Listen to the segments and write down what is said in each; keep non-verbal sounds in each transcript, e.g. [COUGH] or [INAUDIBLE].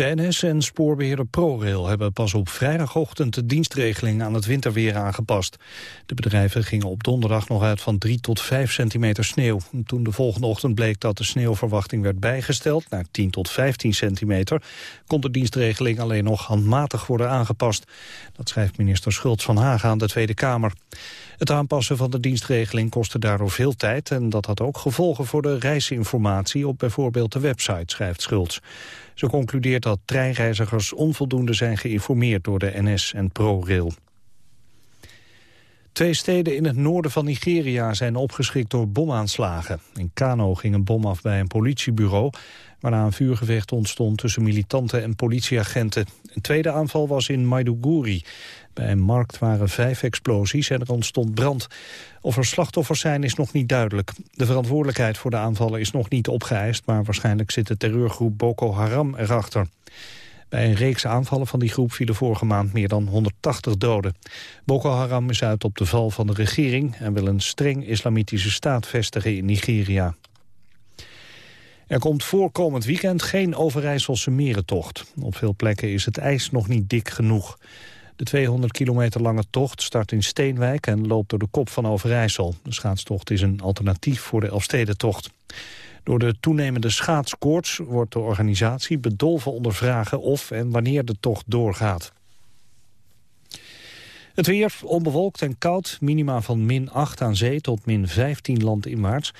De NS en spoorbeheerder ProRail hebben pas op vrijdagochtend de dienstregeling aan het winterweer aangepast. De bedrijven gingen op donderdag nog uit van 3 tot 5 centimeter sneeuw. Toen de volgende ochtend bleek dat de sneeuwverwachting werd bijgesteld naar 10 tot 15 centimeter, kon de dienstregeling alleen nog handmatig worden aangepast. Dat schrijft minister Schultz van Hagen aan de Tweede Kamer. Het aanpassen van de dienstregeling kostte daardoor veel tijd... en dat had ook gevolgen voor de reisinformatie op bijvoorbeeld de website, schrijft Schultz. Ze concludeert dat treinreizigers onvoldoende zijn geïnformeerd door de NS en ProRail. Twee steden in het noorden van Nigeria zijn opgeschrikt door bomaanslagen. In Kano ging een bom af bij een politiebureau... waarna een vuurgevecht ontstond tussen militanten en politieagenten. Een tweede aanval was in Maiduguri. Bij een markt waren vijf explosies en er ontstond brand. Of er slachtoffers zijn is nog niet duidelijk. De verantwoordelijkheid voor de aanvallen is nog niet opgeëist... maar waarschijnlijk zit de terreurgroep Boko Haram erachter. Bij een reeks aanvallen van die groep vielen vorige maand meer dan 180 doden. Boko Haram is uit op de val van de regering... en wil een streng islamitische staat vestigen in Nigeria. Er komt voorkomend weekend geen Overijsselse merentocht. Op veel plekken is het ijs nog niet dik genoeg. De 200 kilometer lange tocht start in Steenwijk en loopt door de kop van Overijssel. De schaatstocht is een alternatief voor de Elfstedentocht. Door de toenemende schaatskoorts wordt de organisatie bedolven ondervragen of en wanneer de tocht doorgaat. Het weer onbewolkt en koud, minima van min 8 aan zee tot min 15 land in maart.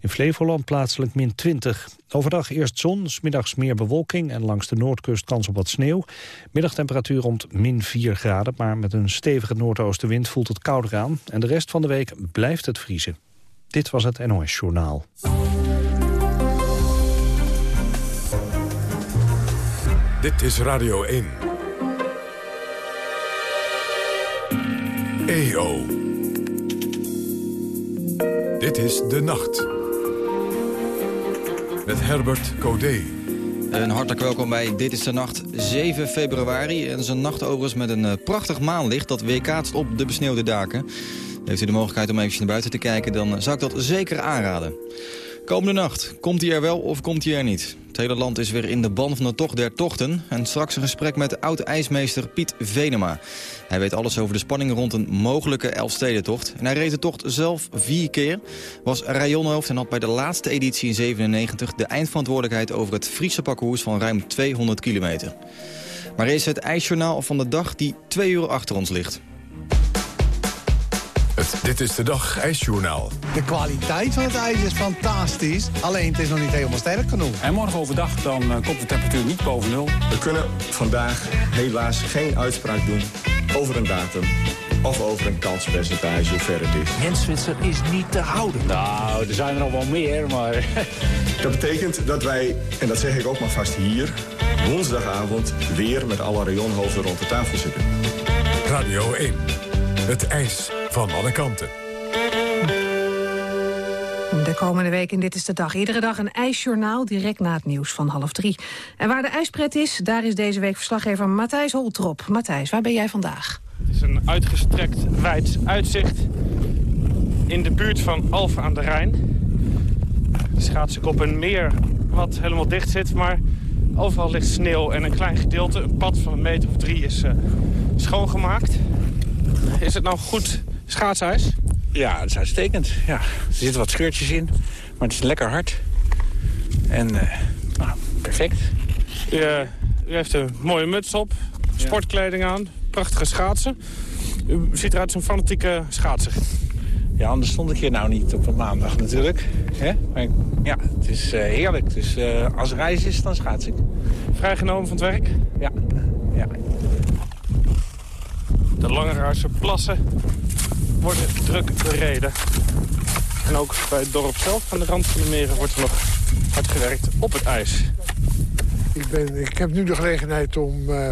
In Flevoland plaatselijk min 20. Overdag eerst zon, smiddags meer bewolking en langs de noordkust kans op wat sneeuw. Middagtemperatuur rond min 4 graden, maar met een stevige noordoostenwind voelt het kouder aan. En de rest van de week blijft het vriezen. Dit was het NOS Journaal. Dit is Radio 1. EO. Dit is De Nacht. Met Herbert Codé. Een hartelijk welkom bij Dit is de Nacht, 7 februari. En een nacht overigens met een uh, prachtig maanlicht... dat weerkaatst op de besneeuwde daken. Heeft u de mogelijkheid om even naar buiten te kijken... dan zou ik dat zeker aanraden. Komende nacht, komt hij er wel of komt hij er niet? Het hele land is weer in de ban van de tocht der tochten. En straks een gesprek met oud-ijsmeester Piet Venema. Hij weet alles over de spanning rond een mogelijke Elfstedentocht. En hij reed de tocht zelf vier keer. Was rayonhoofd en had bij de laatste editie in 97 de eindverantwoordelijkheid over het Friese parcours van ruim 200 kilometer. Maar is het ijsjournaal van de dag die twee uur achter ons ligt. Het Dit is de Dag ijsjournaal. De kwaliteit van het ijs is fantastisch. Alleen het is nog niet helemaal sterk genoeg. En morgen overdag dan uh, komt de temperatuur niet boven nul. We kunnen vandaag helaas geen uitspraak doen over een datum of over een kanspercentage, hoe ver het is. Henswitser is niet te houden. Nou, er zijn er al wel meer, maar... [LAUGHS] dat betekent dat wij, en dat zeg ik ook maar vast hier... woensdagavond weer met alle rayonhoofden rond de tafel zitten. Radio 1. Het ijs van alle kanten. De komende week in Dit is de Dag. Iedere dag een ijsjournaal direct na het nieuws van half drie. En waar de ijspret is, daar is deze week verslaggever Matthijs Holtrop. Matthijs, waar ben jij vandaag? Het is een uitgestrekt wijd uitzicht in de buurt van Alphen aan de Rijn. Schaats ik op een meer wat helemaal dicht zit, maar overal ligt sneeuw en een klein gedeelte, een pad van een meter of drie, is uh, schoongemaakt. Is het nou goed schaatsijs? Ja, het is uitstekend. Ja. Er zitten wat scheurtjes in, maar het is lekker hard. En uh, nou, perfect. U, uh, u, heeft een mooie muts op, sportkleding aan, prachtige schaatsen. U ziet eruit als een fanatieke schaatser. Ja, anders stond ik hier nou niet op een maandag natuurlijk. Maar, ja, het is uh, heerlijk. Dus als reis is, dan schaats ik. Vrijgenomen van het werk? Ja. ja. De Langeraarse plassen worden druk bereden. En ook bij het dorp zelf, aan de rand van de meren, wordt er nog hard gewerkt op het ijs. Ik, ben, ik heb nu de gelegenheid om, uh,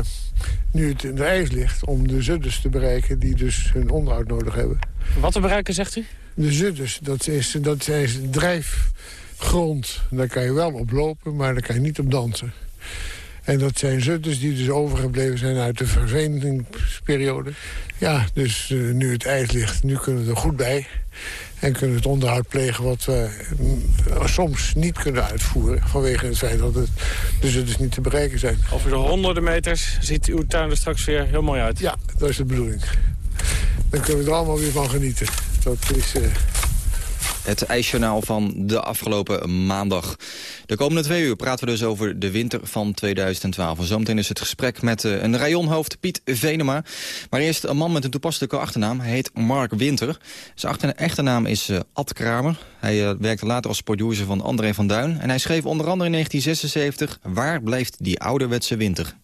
nu het in de ijs ligt... om de zudders te bereiken die dus hun onderhoud nodig hebben. Wat te bereiken, zegt u? De zudders, dat is, dat is drijfgrond. Daar kan je wel op lopen, maar daar kan je niet op dansen. En dat zijn zutters die dus overgebleven zijn uit de verveningsperiode. Ja, dus uh, nu het ijs ligt, nu kunnen we er goed bij. En kunnen het onderhoud plegen wat we mm, soms niet kunnen uitvoeren... vanwege het feit dat het, dus het dus niet te bereiken zijn. Over de honderden meters ziet uw tuin er straks weer heel mooi uit. Ja, dat is de bedoeling. Dan kunnen we er allemaal weer van genieten. Dat is... Uh... Het ijsjournaal van de afgelopen maandag. De komende twee uur praten we dus over de winter van 2012. En zometeen is het gesprek met uh, een rayonhoofd, Piet Venema. Maar eerst een man met een toepasselijke achternaam. Hij heet Mark Winter. Zijn achter echte naam is uh, Ad Kramer. Hij uh, werkte later als producer van André van Duin. En hij schreef onder andere in 1976... Waar blijft die ouderwetse winter?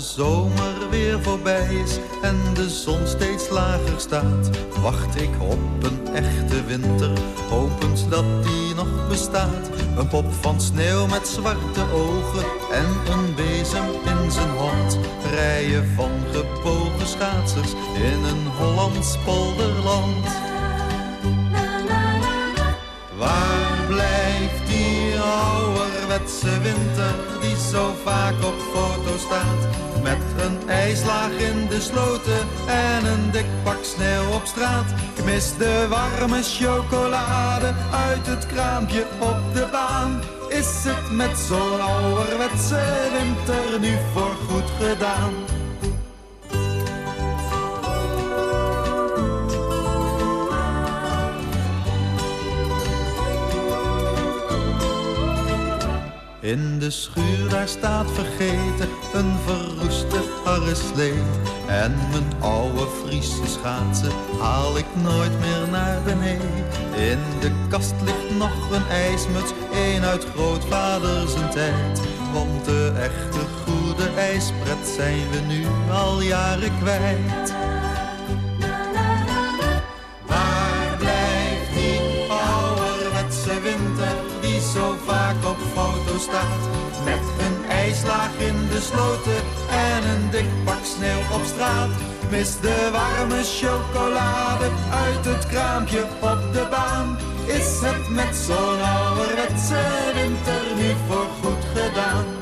De zomer weer voorbij is en de zon steeds lager staat, wacht ik op een echte winter, hopend dat die nog bestaat. Een pop van sneeuw met zwarte ogen en een bezem in zijn hand. Rijen van gebogen schaatsers in een Hollands polderland. Ouderwetse winter die zo vaak op foto staat? Met een ijslaag in de sloten en een dik pak sneeuw op straat. Ik mis de warme chocolade uit het kraampje op de baan. Is het met zo'n ouderwetse winter nu voor goed gedaan? In de schuur daar staat vergeten een verroeste arreslee. En mijn oude Friese schaatsen haal ik nooit meer naar beneden. In de kast ligt nog een ijsmuts, een uit grootvader zijn tijd. Want de echte goede ijspret zijn we nu al jaren kwijt. Met een ijslaag in de sloten en een dik pak sneeuw op straat. Mis de warme chocolade uit het kraampje op de baan. Is het met zo'n ouderwetse winter nu voor goed gedaan?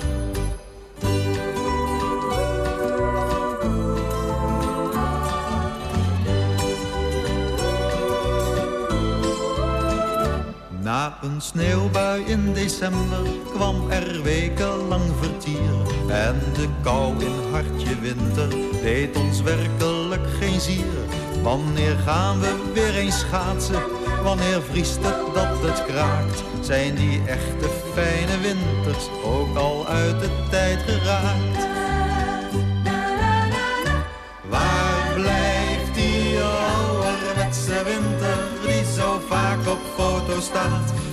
Een sneeuwbui in december kwam er wekenlang vertier. En de kou in hartje winter deed ons werkelijk geen zier. Wanneer gaan we weer eens schaatsen? Wanneer vriest het dat het kraakt? Zijn die echte fijne winters ook al uit de tijd geraakt? Waar blijft die ouderwetse winter die zo vaak op foto staat?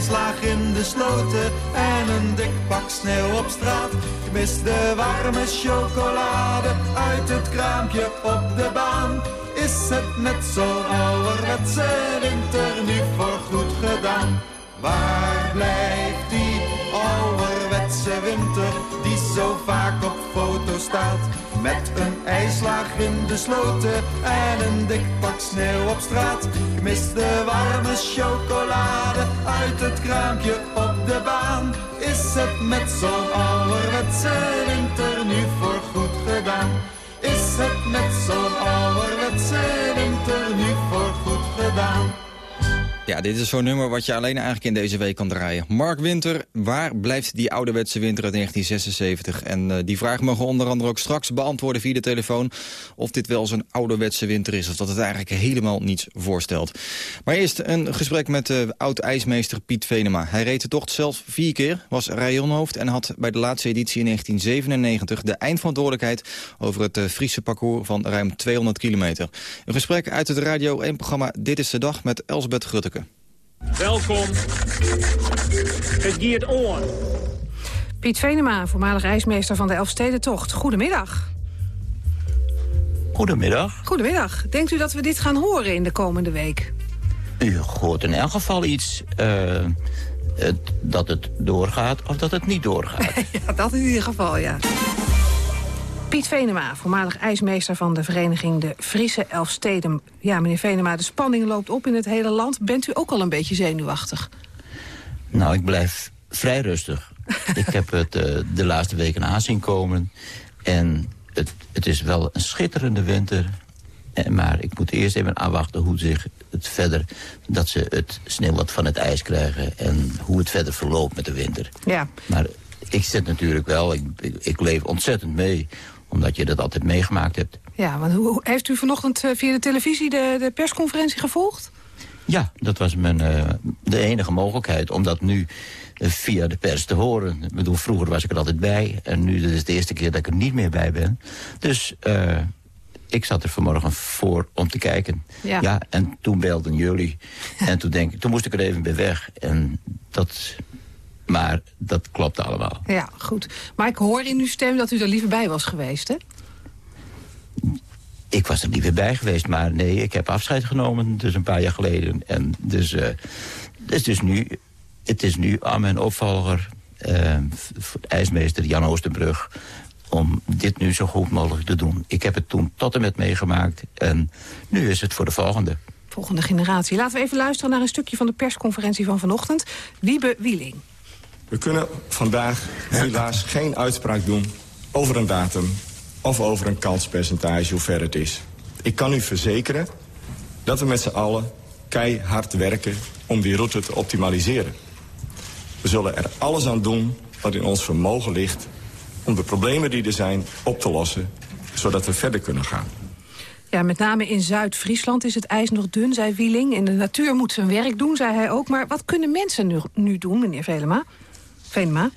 Ijslaag in de sloten en een dik pak sneeuw op straat. Ik mis de warme chocolade uit het kraampje op de baan. Is het met zo'n ouderwetse winter nu voor goed gedaan? Waar blijft die ouderwetse winter die zo vaak op foto staat? Met een ijslaag in de sloten en een dik pak sneeuw op straat. Ik mis de warme chocolade uit het kraampje op de baan. Is het met zo'n ouderwetse winter nu voor goed gedaan? Is het met zo'n ouderwetse winter nu voor goed gedaan? Ja, dit is zo'n nummer wat je alleen eigenlijk in deze week kan draaien. Mark Winter, waar blijft die ouderwetse winter uit 1976? En uh, die vraag mogen onder andere ook straks beantwoorden via de telefoon... of dit wel zo'n ouderwetse winter is, of dat het eigenlijk helemaal niets voorstelt. Maar eerst een gesprek met uh, oud-ijsmeester Piet Venema. Hij reed de tocht zelf vier keer, was rayonhoofd... en had bij de laatste editie in 1997 de eindverantwoordelijkheid... over het uh, Friese parcours van ruim 200 kilometer. Een gesprek uit het Radio 1-programma Dit is de Dag met Elsbeth Grutteke. Welkom. Het Geert On. Piet Venema, voormalig ijsmeester van de Elfstedentocht. Goedemiddag. Goedemiddag. Goedemiddag. Denkt u dat we dit gaan horen in de komende week? U hoort in elk geval iets... Uh, het, dat het doorgaat of dat het niet doorgaat. [LAUGHS] ja, dat in ieder geval, ja. Piet Venema, voormalig ijsmeester van de vereniging De Friese Elfsteden. Ja, meneer Venema, de spanning loopt op in het hele land. Bent u ook al een beetje zenuwachtig? Nou, ik blijf vrij rustig. [LAUGHS] ik heb het uh, de laatste weken aanzien komen. En het, het is wel een schitterende winter. En, maar ik moet eerst even aanwachten hoe zich het verder... dat ze het sneeuw wat van het ijs krijgen... en hoe het verder verloopt met de winter. Ja. Maar ik zit natuurlijk wel, ik, ik, ik leef ontzettend mee omdat je dat altijd meegemaakt hebt. Ja, want hoe, heeft u vanochtend uh, via de televisie de, de persconferentie gevolgd? Ja, dat was mijn, uh, de enige mogelijkheid om dat nu uh, via de pers te horen. Ik bedoel, vroeger was ik er altijd bij en nu is het de eerste keer dat ik er niet meer bij ben. Dus ik zat er vanmorgen voor om te kijken. Ja. ja en toen belden jullie. en toen, denk, toen moest ik er even bij weg. En dat maar dat klopt allemaal. Ja, goed. Maar ik hoor in uw stem dat u er liever bij was geweest, hè? Ik was er liever bij geweest, maar nee, ik heb afscheid genomen. Dus een paar jaar geleden. En dus, uh, dus, dus nu, het is nu aan mijn opvolger, uh, ijsmeester Jan Oosterbrug om dit nu zo goed mogelijk te doen. Ik heb het toen tot en met meegemaakt en nu is het voor de volgende. Volgende generatie. Laten we even luisteren naar een stukje van de persconferentie van vanochtend. Wiebe Wieling. We kunnen vandaag helaas geen uitspraak doen over een datum of over een kanspercentage, hoe ver het is. Ik kan u verzekeren dat we met z'n allen keihard werken om die route te optimaliseren. We zullen er alles aan doen wat in ons vermogen ligt om de problemen die er zijn op te lossen, zodat we verder kunnen gaan. Ja, met name in Zuid-Friesland is het ijs nog dun, zei Wieling. En de natuur moet zijn werk doen, zei hij ook. Maar wat kunnen mensen nu, nu doen, meneer Velema? Venema?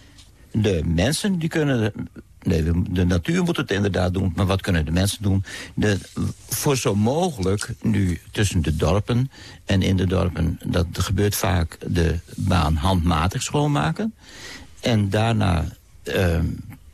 De mensen die kunnen... Nee, de natuur moet het inderdaad doen, maar wat kunnen de mensen doen? De, voor zo mogelijk nu tussen de dorpen en in de dorpen... dat gebeurt vaak de baan handmatig schoonmaken. En daarna uh,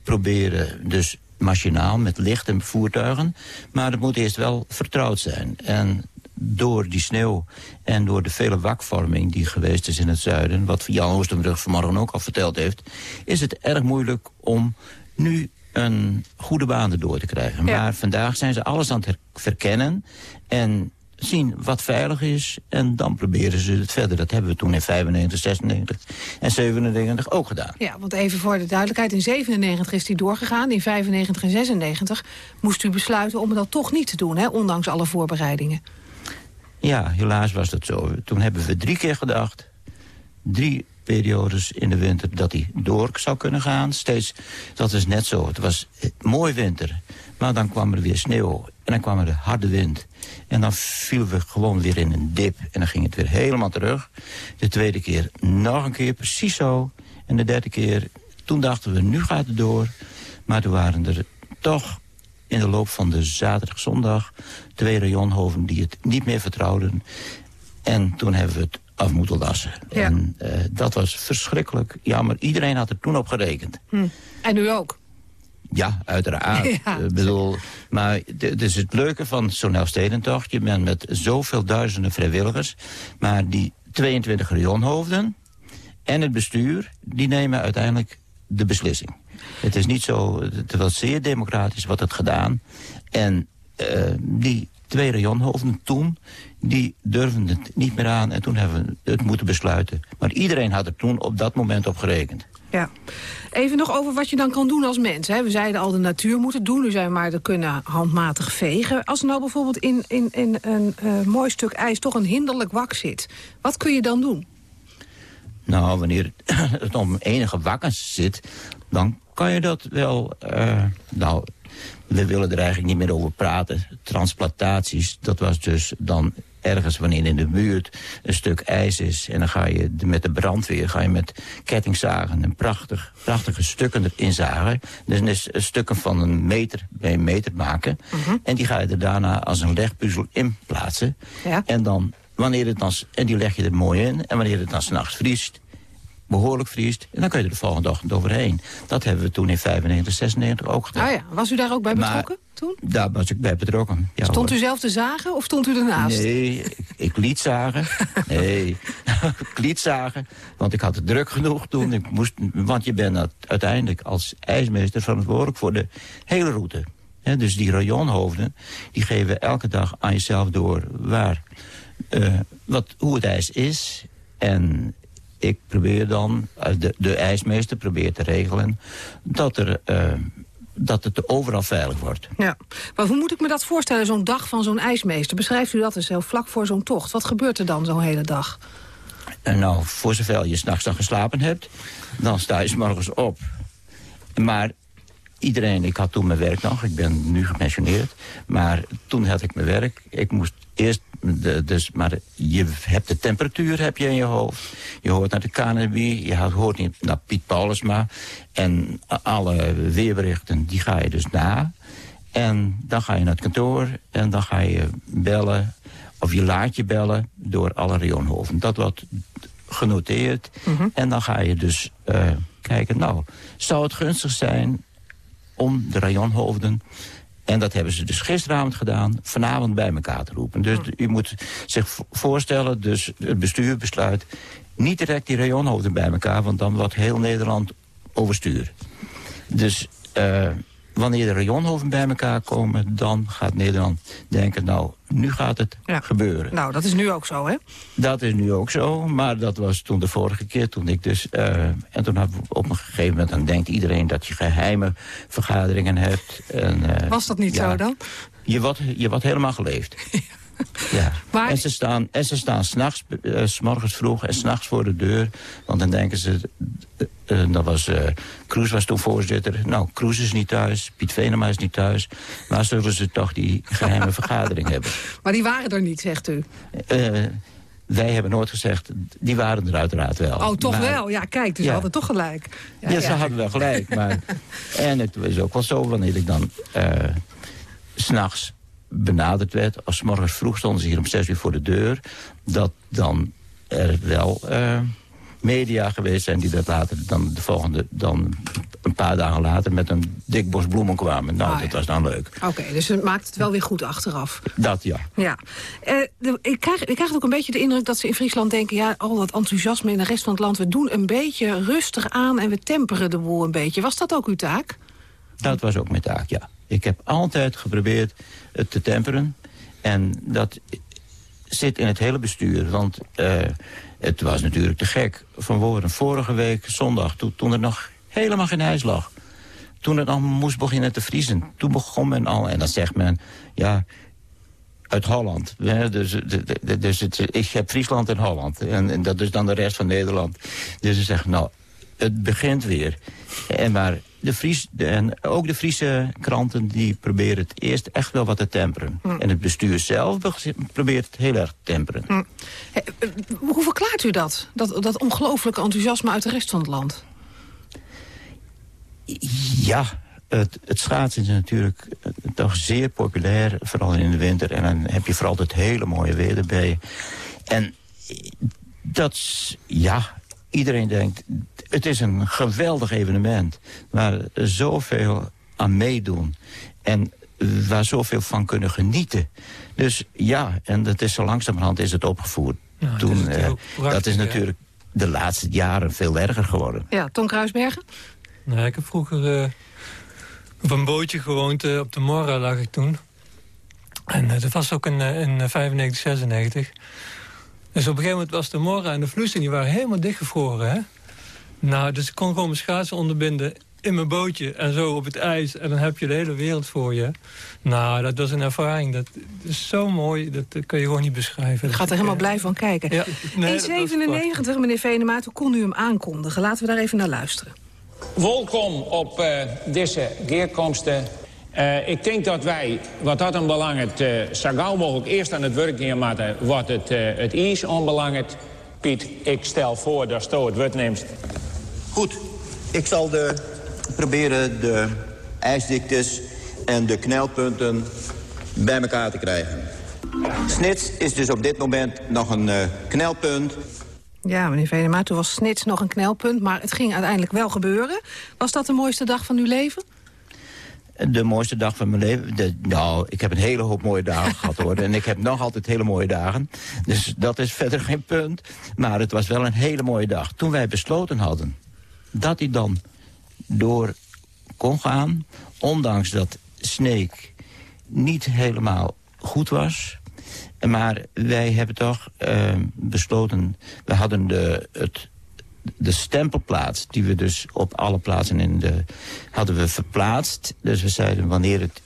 proberen dus machinaal met licht en voertuigen. Maar het moet eerst wel vertrouwd zijn. En door die sneeuw en door de vele wakvorming die geweest is in het zuiden... wat Jan Oostenbrug vanmorgen ook al verteld heeft... is het erg moeilijk om nu een goede baan erdoor te krijgen. Ja. Maar vandaag zijn ze alles aan het verkennen... en zien wat veilig is en dan proberen ze het verder. Dat hebben we toen in 95, 96 en 97 ook gedaan. Ja, want even voor de duidelijkheid, in 97 is die doorgegaan. In 95 en 96 moest u besluiten om het dan toch niet te doen, hè, ondanks alle voorbereidingen. Ja, helaas was dat zo. Toen hebben we drie keer gedacht. Drie periodes in de winter dat hij door zou kunnen gaan. Steeds, dat is net zo. Het was mooi winter. Maar dan kwam er weer sneeuw. En dan kwam er de harde wind. En dan vielen we gewoon weer in een dip. En dan ging het weer helemaal terug. De tweede keer nog een keer, precies zo. En de derde keer, toen dachten we, nu gaat het door. Maar toen waren er toch in de loop van de zaterdag, zondag... twee rayonhoven die het niet meer vertrouwden. En toen hebben we het af moeten lassen. Ja. En uh, dat was verschrikkelijk. Ja, maar iedereen had er toen op gerekend. Hm. En u ook? Ja, uiteraard. [LAUGHS] Ja. Ik bedoel, maar het is het leuke van zo'n Elfstedentocht. Je bent met zoveel duizenden vrijwilligers. Maar die 22 rayonhoofden en het bestuur... die nemen uiteindelijk de beslissing. Het is niet zo, het was zeer democratisch wat het gedaan. En uh, die twee rayonhoofden toen, die durfden het niet meer aan. En toen hebben we het moeten besluiten. Maar iedereen had er toen op dat moment op gerekend. Ja. Even nog over wat je dan kan doen als mens. Hè. We zeiden al, de natuur moet het doen. Nu zijn maar, we kunnen handmatig vegen. Als er nou bijvoorbeeld in, in, in een uh, mooi stuk ijs toch een hinderlijk wak zit. Wat kun je dan doen? Nou, wanneer het om enige wakkens zit... dan kan je dat wel... Uh, nou, we willen er eigenlijk niet meer over praten. Transplantaties, dat was dus dan ergens wanneer in de buurt een stuk ijs is... en dan ga je met de brandweer ga je met kettingzagen en prachtig, prachtige stukken erin zagen. Dus stukken van een meter bij een meter maken. Mhm. Uh -huh. En die ga je er daarna als een legpuzzel in plaatsen. Ja. En dan, wanneer het dan, en die leg je er mooi in. En wanneer het dan s'nachts vriest, behoorlijk vriest... en dan kun je er de volgende ochtend overheen. Dat hebben we toen in 95, 96 ook gedaan. Ah ja, was u daar ook bij betrokken maar, toen? Daar was ik bij betrokken. Ja, stond hoor. u zelf te zagen of stond u ernaast? Nee, ik, liet zagen. [LAUGHS] Nee, [LAUGHS] ik liet zagen. Want ik had het druk genoeg toen. Ik moest, want je bent uiteindelijk als ijsmeester verantwoordelijk voor de hele route. He, dus die rayonhoofden, die geven elke dag aan jezelf door waar, uh, wat, hoe het ijs is. En ik probeer dan, eh, de, de ijsmeester probeert te regelen... dat, er, uh, dat het overal veilig wordt. Ja, maar hoe moet ik me dat voorstellen, zo'n dag van zo'n ijsmeester? Beschrijft u dat eens heel vlak voor zo'n tocht. Wat gebeurt er dan zo'n hele dag? En nou, voor zover je s'nachts dan geslapen hebt... dan sta je s morgens op. Maar iedereen, ik had toen mijn werk nog, ik ben nu gepensioneerd. Maar toen had ik mijn werk. Ik moest eerst, de, dus, maar je hebt de temperatuur heb je in je hoofd. Je hoort naar de KNB, je hoort niet naar Piet Paulusma. En alle weerberichten, die ga je dus na. En dan ga je naar het kantoor en dan ga je bellen... of je laat je bellen door alle rioolhoven. Dat wordt genoteerd. Mhm. En dan ga je dus uh, kijken, nou, zou het gunstig zijn om de rayonhoofden... En dat hebben ze dus gisteravond gedaan, vanavond bij elkaar te roepen. Dus u moet zich voorstellen, dus het bestuur besluit... niet direct die rayonhoofden bij elkaar, want dan wordt heel Nederland overstuur. Dus uh, wanneer de rayonhoven bij elkaar komen... dan gaat Nederland denken, nou, nu gaat het gebeuren. Nou, dat is nu ook zo, hè? Dat is nu ook zo, maar dat was toen de vorige keer toen ik dus... Uh, en toen had op een gegeven moment, dan denkt iedereen dat je geheime vergaderingen hebt. En, uh, was dat niet zo dan? Je wordt, je wordt helemaal geleefd. [LAUGHS] Ja. [LAUGHS] Maar... En ze staan, en ze staan s'nachts, uh, s morgens vroeg en s'nachts voor de deur. Want dan denken ze, uh, dat was, uh, Kroes was toen voorzitter. Nou, Kroes is niet thuis, Piet Venema is niet thuis. Maar zullen ze toch die geheime [LAUGHS] vergadering hebben. Maar die waren er niet, zegt u? wij hebben nooit gezegd, die waren er uiteraard wel. Oh, toch wel? Ja, kijk, dus ja. ze hadden toch gelijk. Ja, ja ze hadden wel gelijk. Maar, [LAUGHS] en het was ook wel zo, wanneer ik dan s'nachts benaderd werd. Als morgens vroeg stonden ze hier om zes uur voor de deur. Dat dan er wel uh, media geweest zijn die dat later dan de volgende, dan een paar dagen later met een dik bos bloemen kwamen. Nou, ah, dat was dan leuk. Oké, dus het maakt het wel weer goed achteraf. Dat, ja. ja. Uh, ik, krijg, ik krijg ook een beetje de indruk dat ze in Friesland denken... ja, al dat enthousiasme in de rest van het land... we doen een beetje rustig aan en we temperen de boel een beetje. Was dat ook uw taak? Dat was ook mijn taak, ja. Ik heb altijd geprobeerd het te temperen. En dat zit in het hele bestuur. Want uh, het was natuurlijk te gek van woorden. Vorige week, zondag, toen, toen er nog helemaal geen ijs lag. Toen het al moest beginnen te vriezen. Toen begon men al, en dan zegt men... ja, uit Holland. Dus, dus het, ik heb Friesland en Holland. En, en, dat is dan de rest van Nederland. Dus ze zeggen, nou, het begint weer. En maar de Fries, en ook de Friese kranten die proberen het eerst echt wel wat te temperen. Hm. En het bestuur zelf probeert het heel erg te temperen. Hm. Eh, hoe verklaart u dat? Dat, dat ongelooflijke enthousiasme uit de rest van het land? Ja, het, het, schaatsen is natuurlijk eh, toch zeer populair, vooral in de winter. En dan heb je vooral het hele mooie weer erbij. En dat, ja, iedereen denkt, het is een geweldig evenement... waar zoveel aan meedoen en waar zoveel van kunnen genieten. Dus ja, en dat is zo langzamerhand is het opgevoerd. Toen, uh, dat is natuurlijk de laatste jaren veel erger geworden. Ja, Tom Kruisbergen? Nou, ik heb vroeger uh, op een bootje gewoond. Uh, op de Morra lag ik toen. En dat was ook in, in 95, 96. Dus op een gegeven moment was de Morra en de Vloesten... die waren helemaal dichtgevroren, hè? Nou, dus ik kon gewoon mijn schaatsen onderbinden in mijn bootje en zo op het ijs. En dan heb je de hele wereld voor je. Nou, dat was een ervaring. Dat is zo mooi, dat kun je gewoon niet beschrijven. Ik ga er helemaal blij van kijken. Ja, nee, 97, meneer Venemaat, hoe kon u hem aankondigen? Laten we daar even naar luisteren. Welkom op uh, deze geerkomsten. Uh, ik denk dat wij, wat dat aanbelangt, uh, zo gauw mogelijk eerst aan het werk neermaken wat het, uh, het is aanbelangt. Piet, ik stel voor dat je het woord neemt. Goed, ik zal de, proberen de ijsdiktes en de knelpunten bij elkaar te krijgen. Snits is dus op dit moment nog een uh, knelpunt. Ja, meneer Venema, toen was Snits nog een knelpunt, maar het ging uiteindelijk wel gebeuren. Was dat de mooiste dag van uw leven? De mooiste dag van mijn leven? Nou, ik heb een hele hoop mooie dagen gehad hoor. En ik heb nog altijd hele mooie dagen. Dus dat is verder geen punt. Maar het was wel een hele mooie dag. Toen wij besloten hadden dat hij dan door kon gaan. Ondanks dat Sneek niet helemaal goed was. Maar wij hebben toch uh, besloten... We hadden de, het de stempelplaats, die we dus op alle plaatsen in de... hadden we verplaatst. Dus we zeiden, wanneer het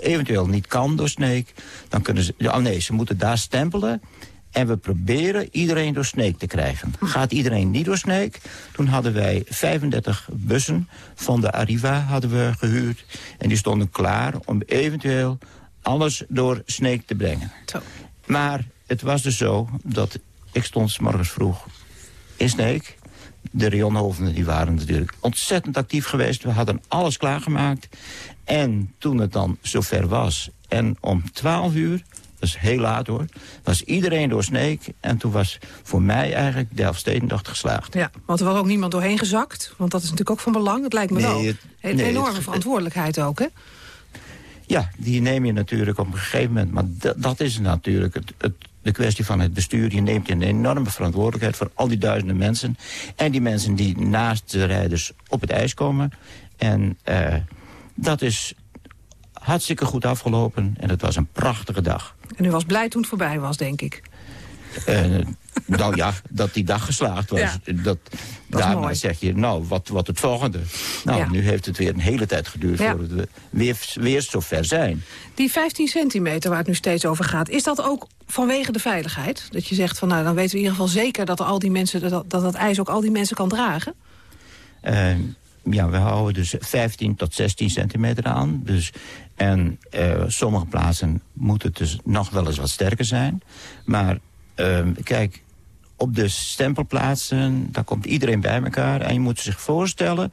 eventueel niet kan door Sneek... dan kunnen ze... Oh nee, ze moeten daar stempelen... En we proberen iedereen door Sneek te krijgen. Gaat iedereen niet door Sneek? Toen hadden wij 35 bussen van de Arriva hadden we gehuurd. En die stonden klaar om eventueel alles door Sneek te brengen. Zo. Maar het was dus zo dat ik stond 's morgens vroeg in Sneek. De rionhoofden die waren natuurlijk ontzettend actief geweest. We hadden alles klaargemaakt. En toen het dan zover was en om 12 uur dat is heel laat hoor. Was iedereen door Sneek. En toen was voor mij eigenlijk de Elfstedentocht geslaagd. Ja, want er was ook niemand doorheen gezakt. Want dat is natuurlijk ook van belang. Het lijkt me Nee, wel. het- Een nee, enorme het- verantwoordelijkheid ook, hè? Ja, die neem je natuurlijk op een gegeven moment. Maar dat- dat is natuurlijk het, het, de kwestie van het bestuur. Je neemt een enorme verantwoordelijkheid voor al die duizenden mensen. En die mensen die naast de rijders op het ijs komen. En eh, dat is hartstikke goed afgelopen. En het was een prachtige dag. En u was blij toen het voorbij was, denk ik. Eh, nou ja, dat die dag geslaagd was. Ja. Dat, daarna mooi. zeg je, nou, wat, wat het volgende? Nou, Ja. nu heeft het weer een hele tijd geduurd Ja. voordat we weer, weer zover zijn. Die 15 centimeter waar het nu steeds over gaat... is dat ook vanwege de veiligheid? Dat je zegt van, nou, dan weten we in ieder geval zeker... dat al die mensen, dat, dat dat ijs ook al die mensen kan dragen? Eh, ja, we houden dus 15 tot 16 centimeter aan. Dus, en eh, sommige plaatsen moeten het dus nog wel eens wat sterker zijn. Maar ehm, kijk, op de stempelplaatsen, daar komt iedereen bij elkaar. En je moet zich voorstellen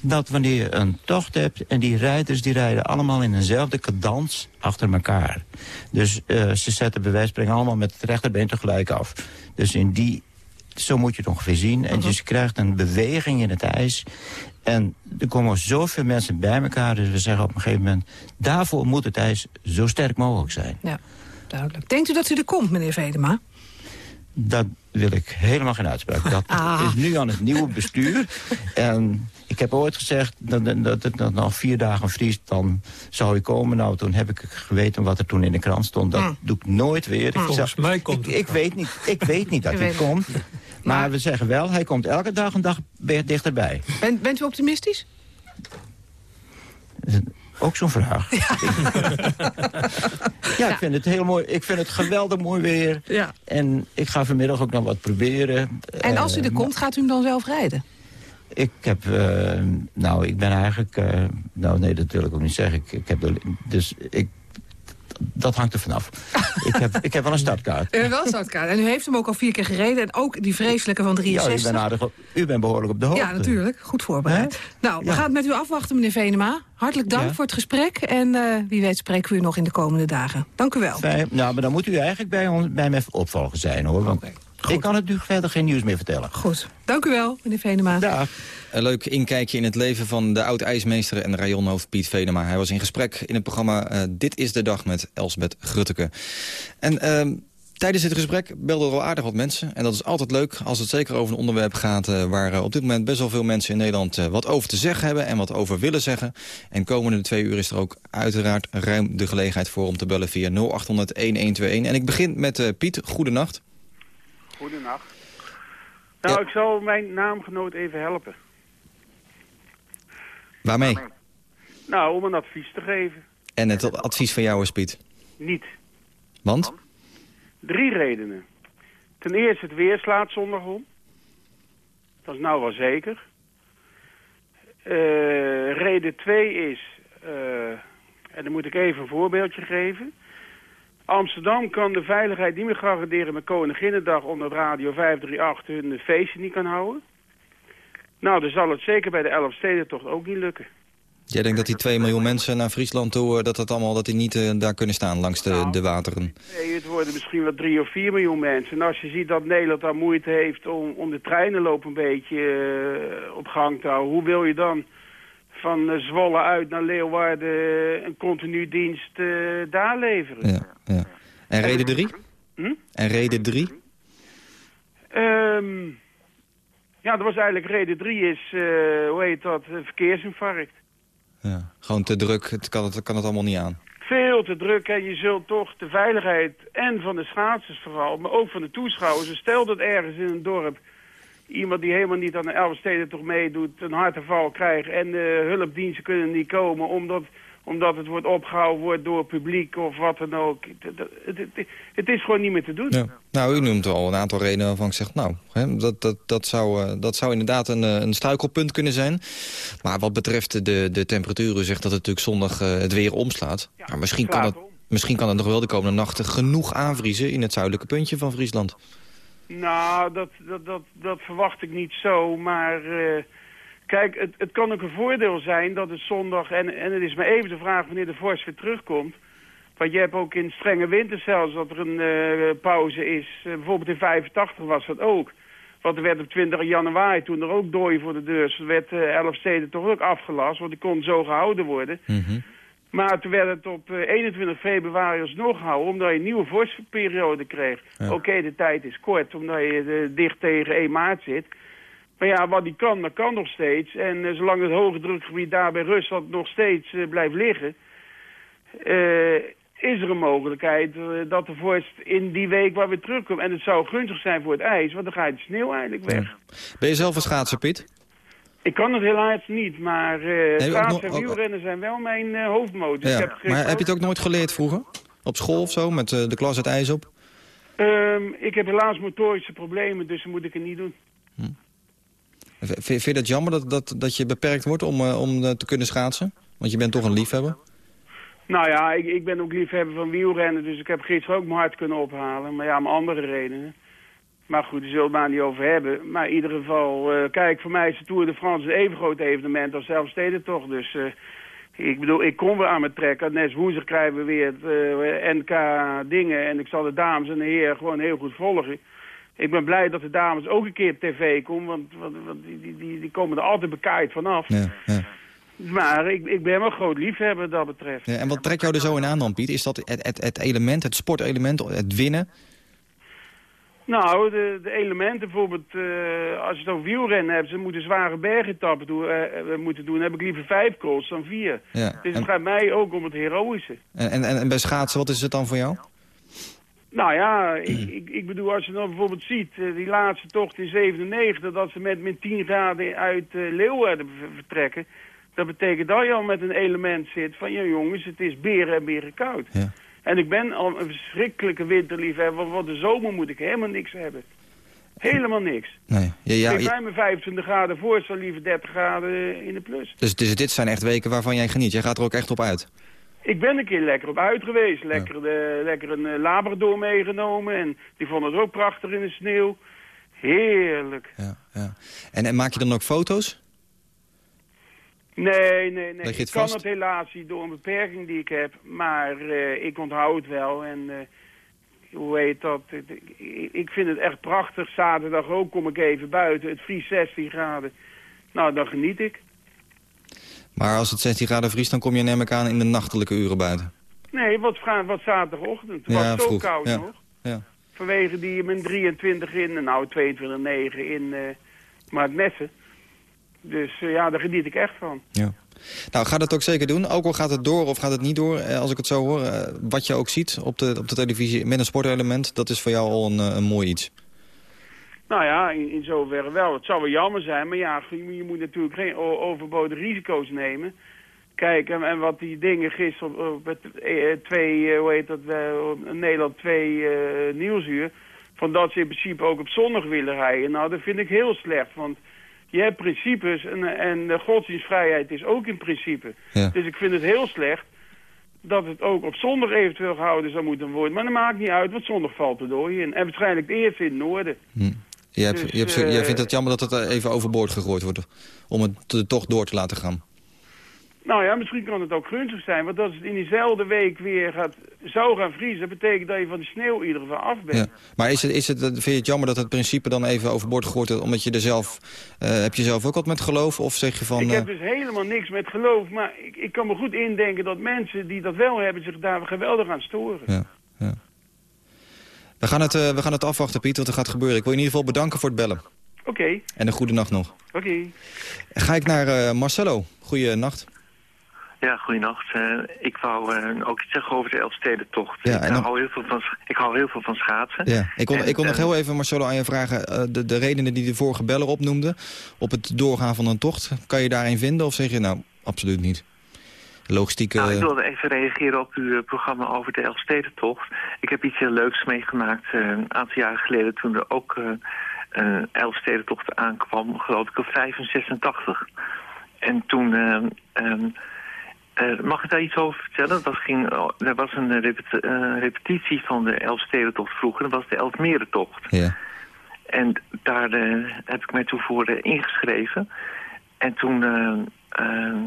dat wanneer je een tocht hebt... en die rijders die rijden allemaal in eenzelfde cadans achter elkaar. Dus eh, ze zetten bij wijze van allemaal met het rechterbeen tegelijk af. Dus in die zo moet je het ongeveer zien. En dus je krijgt een beweging in het ijs. En er komen zoveel mensen bij elkaar. Dus we zeggen op een gegeven moment... daarvoor moet het ijs zo sterk mogelijk zijn. Ja, duidelijk. Denkt u dat u er komt, meneer Vedema? Dat wil ik helemaal geen uitspraak. Dat [LAUGHS] Ah. is nu aan het nieuwe bestuur. en ik heb ooit gezegd dat, dat, dat het nog vier dagen vriest... dan zou ik komen. Nou, toen heb ik geweten wat er toen in de krant stond. Dat Mm. doe ik nooit weer. Ik Volgens zeg- mij komt ik, weet niet, ik weet niet dat hij komt. Maar we zeggen wel, hij komt elke dag een dag dichterbij. Bent, bent u optimistisch? Ook zo'n vraag. ja, ik vind het heel mooi. Ik vind het geweldig mooi weer. Ja. En ik ga vanmiddag ook nog wat proberen. En als u Eh, er komt, gaat u hem dan zelf rijden? Ik heb, eh, nou, ik ben eigenlijk, eh, nou nee, dat wil ik ook niet zeggen. Ik, ik heb, de- dus ik, dat hangt er vanaf. [LAUGHS] ik, heb, ik heb wel een startkaart. U heeft wel een startkaart. En u heeft hem ook al vier keer gereden. En ook die vreselijke van Ja, 63. u bent, aardig, op- u bent behoorlijk op de hoogte. Ja, natuurlijk. Goed voorbereid. Nou, we Ja. gaan het met u afwachten, meneer Venema. Hartelijk dank Ja. voor het gesprek. En eh, wie weet spreken we u nog in de komende dagen. Dank u wel. Fijn. Nou, maar dan moet u eigenlijk bij, ons, bij mij opvolger zijn, hoor. Want ik kan het nu verder geen nieuws meer vertellen. Goed. Dank u wel, meneer Venema. Dag. Een leuk inkijkje in het leven van de oud-ijsmeester en rajonhoofd Piet Venema. Hij was in gesprek in het programma eh, Dit is de Dag met Elsbeth Grutteke. En ehm, tijdens dit gesprek belden er al aardig wat mensen. En dat is altijd leuk als het zeker over een onderwerp gaat... eh, waar eh, op dit moment best wel veel mensen in Nederland eh, wat over te zeggen hebben... en wat over willen zeggen. En komende twee uur is er ook uiteraard ruim de gelegenheid voor om te bellen via 0800-1121. En ik begin met eh, Piet. Goedenacht. Goedenacht. Nou, ik zal mijn naamgenoot even helpen. Waarmee? Nou, om een advies te geven. En het advies van jou is Piet. Niet. Want? Drie redenen. Ten eerste, het weer slaat zondag om. Dat is nou wel zeker. Eh, reden twee is, eh, en dan moet ik even een voorbeeldje geven. Amsterdam kan de veiligheid niet meer garanderen met Koninginnedag... omdat Radio 538 hun feestje niet kan houden. Nou, dan zal het zeker bij de Elfstedentocht ook niet lukken. Jij denkt dat die 2 miljoen mensen naar Friesland toe... eh, dat, dat, allemaal, dat die niet eh, daar kunnen staan langs de, de wateren? Nee, het worden misschien wel drie of vier miljoen mensen. En als je ziet dat Nederland daar moeite heeft om, om de treinenloop een beetje eh, op gang te houden... hoe wil je dan van eh, Zwolle uit naar Leeuwarden een continu dienst eh, daar leveren? Ja, ja. En reden 3? Hm? En reden 3? Ehm, ja, dat was eigenlijk reden drie is, eh, hoe heet dat, verkeersinfarct. Ja. Gewoon te druk, het kan, het kan het allemaal niet aan. Veel te druk en je zult toch de veiligheid en van de schaatsers vooral, maar ook van de toeschouwers. Dus stel dat ergens in een dorp iemand die helemaal niet aan de Elfsteden toch meedoet... een hartaanval krijgt en de hulpdiensten kunnen niet komen... omdat omdat het wordt opgehouden wordt door het publiek of wat dan ook. Het, het, het, het is gewoon niet meer te doen. Ja. Nou, u noemt al een aantal redenen waarvan ik zeg... nou, hè, dat, dat, dat, zou, eh, dat zou inderdaad een, eh, een struikelpunt kunnen zijn. Maar wat betreft de, de temperatuur, u zegt dat het natuurlijk zondag uh, het weer omslaat. Ja, maar misschien kan, het, misschien kan het nog wel de komende nachten genoeg aanvriezen... in het zuidelijke puntje van Friesland. Nou, dat, dat, dat, dat verwacht ik niet zo, maar... Uh, Kijk, het, het kan ook een voordeel zijn dat het zondag... En, en het is maar even de vraag wanneer de vorst weer terugkomt. Want je hebt ook in strenge winter zelfs dat er een uh, pauze is. Uh, bijvoorbeeld in 85 was dat ook. Want er werd op 20 januari toen er ook dooi voor de deur. Werd uh, 11 steden toch ook afgelast, want die kon zo gehouden worden. Mm. Maar toen werd het op 21 februari alsnog gehouden, omdat je een nieuwe vorstperiode kreeg. Ja. Oké, okay, de tijd is kort, omdat je dicht tegen 1 maart zit. Maar ja, wat die kan, dat kan nog steeds. En uh, zolang het hoge drukgebied daar bij Rusland nog steeds uh, blijft liggen... Uh, is er een mogelijkheid dat de vorst in die week waar we terugkomen. En het zou gunstig zijn voor het ijs, want dan gaat de sneeuw eigenlijk weg. Ja. Ben je zelf een schaatser, Piet? Ik kan het helaas niet, maar nee, schaatsen en wielrennen zijn wel mijn hoofdmoot. Ja. Heb maar heb je het ook nooit geleerd vroeger? Op school of zo, met de klas het ijs op? Um, ik heb helaas motorische problemen, dus moet ik het niet doen. Hm. Vind, je dat jammer dat, dat, dat je beperkt wordt om, uh, om uh, te kunnen schaatsen? Want je bent toch een liefhebber? Nou ja, ik, ik ben ook liefhebber van wielrennen, dus ik heb gisteren ook mijn hart kunnen ophalen. Maar ja, om andere redenen. Maar goed, daar zullen we het maar niet over hebben. Maar in ieder geval, uh, kijk, voor mij is de Tour de France een even groot evenement als zelfs toch. Dus ik bedoel, ik kom weer aan mijn trekken. Net woensdag krijgen we weer het NK dingen en ik zal de dames en de heren gewoon heel goed volgen ik ben blij dat de dames ook een keer op tv komen, want, want, want die, die, die, komen er altijd bekaaid vanaf. Ja, ja. Maar ik, ik ben wel groot liefhebber dat betreft. Ja, en wat trekt jou er zo in aan dan, Piet? Is dat het, het, het element, het sportelement, het winnen? Nou, de, de elementen bijvoorbeeld, uh, als je het over wielrennen hebt, ze moeten zware bergetappen doen, uh, moeten doen, dan heb ik liever vijf calls dan vier. Ja. Dus het gaat mij ook om het heroïsche. En, en, en bij schaatsen, wat is het dan voor jou? Nou ja, ik, ik, ik, bedoel, als je dan bijvoorbeeld ziet, uh, die laatste tocht in 97, dat ze met min 10 graden uit Leeuwarden vertrekken. Dat betekent dat je al met een element zit van, ja jongens, het is beren en beren koud. Ja. En ik ben al een verschrikkelijke winterliefhebber, want de zomer moet ik helemaal niks hebben. Helemaal niks. Nee. Ja, ja, me 25 graden voor, zo liever 30 graden in de plus. Dus, dus dit zijn echt weken waarvan jij geniet? Jij gaat er ook echt op uit? Ik ben een keer lekker op uit geweest. Lekker, de, lekker een uh, Labrador meegenomen. En die vonden het ook prachtig in de sneeuw. Heerlijk. Ja, ja. En, en maak je dan ook foto's? Nee, nee, nee. Ik kan het helaas niet door een beperking die ik heb. Maar uh, ik onthoud het wel. En uh, hoe heet dat? Ik vind het echt prachtig. Zaterdag ook kom ik even buiten. Het vries 16 graden. Nou, dan geniet ik. Maar als het 16 graden vriest, dan kom je neem ik aan in de nachtelijke uren buiten. Nee, wat, wat zaterdagochtend. Het ja, was zo vroeg. koud ja. nog. Ja. Vanwege die min 23 in, nou 22,9 in uh, Maartmessen. Dus uh, ja, daar geniet ik echt van. Ja. Nou, ga dat ook zeker doen. Ook al gaat het door of gaat het niet door, als ik het zo hoor. Uh, wat je ook ziet op de, op de televisie met een sportelement, dat is voor jou al een, een mooi iets. Nou ja, in, in zoverre wel. Het zou wel jammer zijn, maar ja, je, moet natuurlijk geen overbodige risico's nemen. Kijk, en, en wat die dingen gisteren op, het, eh, twee, hoe heet dat, Nederland 2 uh, nieuwsuur, van dat ze in principe ook op zondag willen rijden. Nou, dat vind ik heel slecht, want je hebt principes en, en de godsdienstvrijheid is ook in principe. Ja. Dus ik vind het heel slecht dat het ook op zondag eventueel gehouden zou moeten worden. Maar dat maakt niet uit, want zondag valt er door in. En waarschijnlijk het eerst in het noorden. Hm. Je hebt, Dus, je hebt, eh, jij vindt het jammer dat het even overboord gegooid wordt... om het te- toch door te laten gaan. Nou ja, misschien kan het ook gunstig zijn. Want als het in diezelfde week weer gaat, zou gaan vriezen... betekent dat je van de sneeuw in ieder geval af bent. Ja. Maar is het, is het, vind je het jammer dat het principe dan even overboord gegooid wordt... omdat je er zelf... eh, heb je zelf ook wat met geloof? Of zeg je van... ik eh, heb dus helemaal niks met geloof. Maar ik, ik kan me goed indenken dat mensen die dat wel hebben... zich daar geweldig aan storen. Ja, ja. We, gaan het, eh, we gaan het afwachten, Piet, wat er gaat gebeuren. Ik wil je in ieder geval bedanken voor het bellen. Oké, En een goede nacht nog. oké. Ga ik naar eh, Marcelo. Goeie nacht. Ja, goeienacht. Uh, ik wou uh, ook iets zeggen over de Elfstedentocht. Ja, ik, dan... hou heel veel van, ik hou heel veel van schaatsen. Ja, ik kon, en, ik kon nog uh, heel even, Marcelo, aan je vragen... de, de redenen die de vorige beller opnoemde op het doorgaan van een tocht... kan je daarin vinden of zeg je nou, absoluut niet? Logistieke... Nou, ik wilde even reageren op uw programma over de Elfstedentocht. Ik heb iets heel leuks meegemaakt een aantal jaren geleden... toen er ook een Elfstedentocht aankwam, geloof ik, op 85. En toen... Um, uh, mag ik daar iets over vertellen? Dat ging, oh, er was een uh, repetitie van de Elfstedentocht vroeger. Dat was de Elfmerentocht. Ja. En daar uh, heb ik mij toen voor ingeschreven. En toen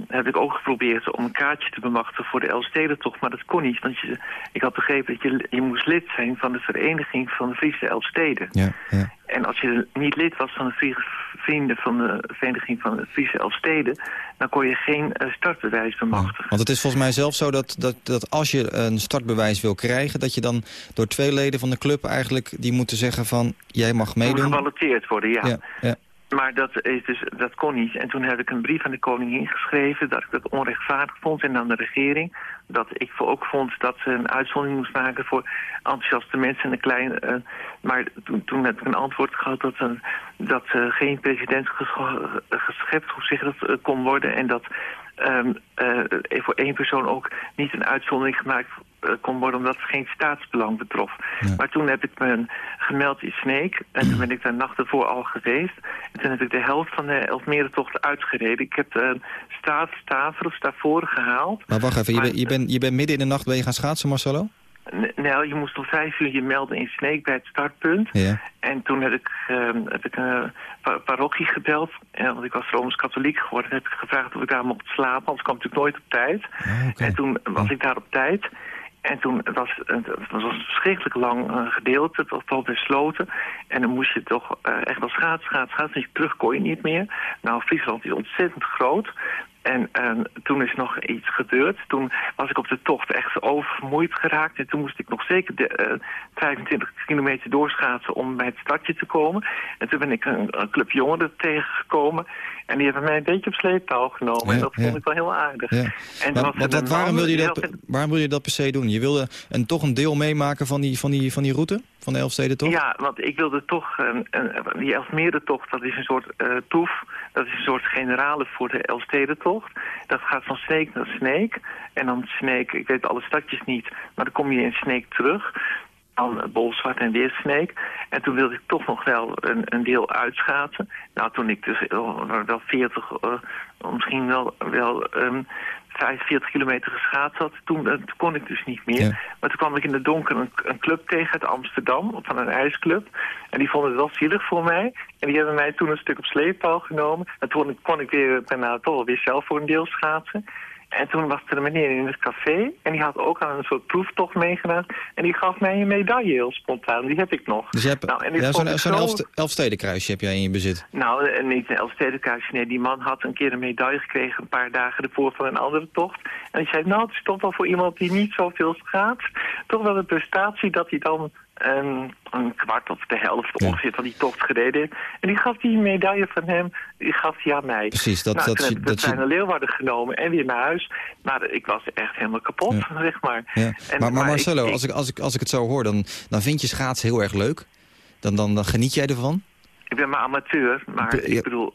heb ik ook geprobeerd om een kaartje te bemachtigen voor de Elfstedentocht. Maar dat kon niet, want je, ik had begrepen dat je, je moest lid zijn van de vereniging van de Friese Elfsteden. Ja, ja. En als je niet lid was van de vrienden van de vereniging van de Friese Elfsteden... dan kon je geen uh, startbewijs bemachtigen. Want het is volgens mij zelf zo dat, dat, dat als je een startbewijs wil krijgen... dat je dan door twee leden van de club eigenlijk die moeten zeggen van... jij mag meedoen. Moet gevaliteerd worden, ja. ja, ja. Maar dat, is dus, dat kon niet. En toen heb ik een brief aan de koningin geschreven dat ik dat onrechtvaardig vond. En aan de regering dat ik ook vond dat ze een uitzondering moest maken voor enthousiaste mensen en een klein... Uh, maar toen, toen heb ik een antwoord gehad dat, uh, dat uh, geen president geschept, hoe zeg dat, uh, kon worden. En dat um, voor één persoon ook niet een uitzondering gemaakt kon worden omdat het geen staatsbelang betrof. Ja. Maar toen heb ik me gemeld in Sneek en toen ben ik daar nacht ervoor al geweest. En toen heb ik de helft van de Elfmerentocht uitgereden. Ik heb de staat Stavros daarvoor gehaald. Maar wacht even, je, ben, je, bent, je bent midden in de nacht ben je gaan schaatsen, Marcelo? Nee, je moest om vijf uur je melden in Sneek bij het startpunt. Ja. En toen heb ik, uh, heb ik een uh, parochie gebeld. En, want ik was Rooms-Katholiek geworden. heb ik gevraagd of ik daar mocht slapen. Kwam ik natuurlijk nooit op tijd. Ah, okay. En toen was ik daar op tijd. En toen was het was een verschrikkelijk lang uh, gedeelte. Het was al besloten. En dan moest je toch uh, echt wel schaatsen, schaatsen, schaatsen. En terug kon je niet meer. Nou, Friesland is ontzettend groot. En uh, toen is nog iets gebeurd. Toen was ik op de tocht echt oververmoeid geraakt. En toen moest ik nog zeker de, uh, 25 kilometer doorschaatsen om bij het stadje te komen. En toen ben ik een, een club jongeren tegengekomen. En die hebben mij een beetje op sleeptouw genomen. Ja, en dat vond ja. ik wel heel aardig. Ja. En Maar, wat, wat, waarom, man wil je dat, waarom je dat per se doen? Je wilde een, toch een deel meemaken van die, van die, van die route? Van de Elfsteden toch? Ja, want ik wilde toch, een, een, die Elfmerentocht, dat is een soort uh, toef. Dat is een soort generale voor de Elfstedentocht. Dat gaat van Sneek naar Sneek. En dan Sneek, ik weet alle stadjes niet, maar dan kom je in Sneek terug. Dan Bolzwart en weer Sneek. En toen wilde ik toch nog wel een, een deel uitschaatsen. Nou, toen ik dus uh, wel 40, uh, misschien wel, wel um, 45 kilometer geschaatst had, toen, uh, toen kon ik dus niet meer. Ja. Maar toen kwam ik in de donker een, een club tegen uit Amsterdam, van een ijsclub. En die vonden het wel zielig voor mij. En die hebben mij toen een stuk op sleeptouw genomen. En toen kon ik weer daarna toch wel weer zelf voor een deel schaatsen. En toen was er een meneer in het café en die had ook aan een soort proeftocht meegedaan. En die gaf mij een medaille heel spontaan, die heb ik nog. Dus je hebt nou, ja, zo'n zo- Elfstedenkruisje heb jij in je bezit. nou, eh, niet een Elfstedenkaartje. Nee, die man had een keer een medaille gekregen een paar dagen ervoor van een andere tocht. En die zei, nou, het is toch wel voor iemand die niet zoveel schaats. Toch wel een prestatie dat hij dan een, een kwart of de helft Ja. ongeveer van die tocht gereden. En die gaf die medaille van hem, die gaf hij aan mij. Precies, dat- nou, dat toen je- heb ik dat de je- trein naar Leeuwarden genomen en weer naar huis. Maar ik was echt helemaal kapot, [LAUGHS] zeg maar. Ja. En- maar, maar maar Marcelo, ik- ik- als, ik, als, ik, als ik het zo hoor, dan, dan vind je schaatsen heel erg leuk. Dan, dan, dan geniet jij ervan. Ik ben maar amateur, maar ik bedoel...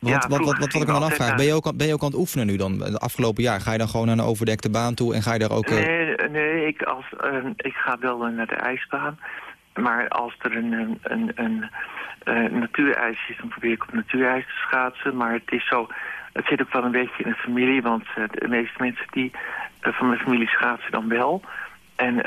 ja, wat, wat, wat, wat ik me dan afvraag, ben je, ook, aan- ben je ook aan het oefenen nu dan? De afgelopen jaar, ga je dan gewoon naar een overdekte baan toe en ga je daar ook... eh, Nee, nee ik, als, eh, ik ga wel naar de ijsbaan. Maar als er een, een, een, een eh, natuurijs is, dan probeer ik op natuurijs te schaatsen. Maar het is zo, het zit ook wel een beetje in de familie. Want eh, de meeste mensen die van mijn familie schaatsen dan wel. En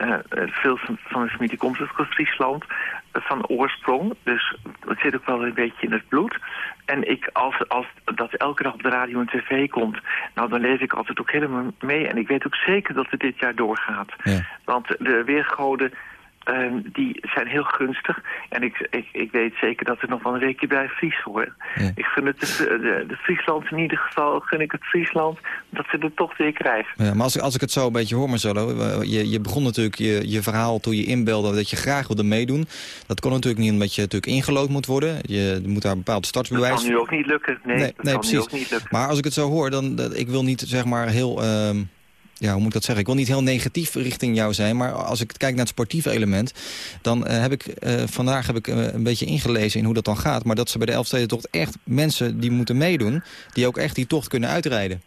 veel van, van de familie komt uit Friesland van oorsprong. Dus het zit ook wel een beetje in het bloed. En ik, als, als dat elke dag op de radio en tv komt, nou dan lees ik altijd ook helemaal mee. En ik weet ook zeker dat het dit jaar doorgaat. Ja. Want de weergoden ehm, die zijn heel gunstig. En ik, ik, ik weet zeker dat er nog wel een weekje bij Fries hoor. Ik gun het de, de, de Friesland in ieder geval, gun ik het Friesland, dat ze het toch weer krijgen. Ja, maar als, als ik het zo een beetje hoor, Marcelo, je, je begon natuurlijk je, je verhaal toen je inbelde dat je graag wilde meedoen. Dat kon natuurlijk niet omdat je natuurlijk ingelood moet worden. Je moet daar een bepaald startsbewijs... Dat kan nu ook niet lukken. Nee, nee, dat nee kan precies. nu ook niet lukken. Maar als ik het zo hoor, dan dat- ik wil niet zeg maar heel... ehm, ja, hoe moet ik dat zeggen? Ik wil niet heel negatief richting jou zijn. Maar als ik kijk naar het sportieve element... dan eh, heb ik eh, vandaag heb ik, eh, een beetje ingelezen in hoe dat dan gaat. Maar dat ze bij de Elfstedentocht echt mensen die moeten meedoen... die ook echt die tocht kunnen uitrijden.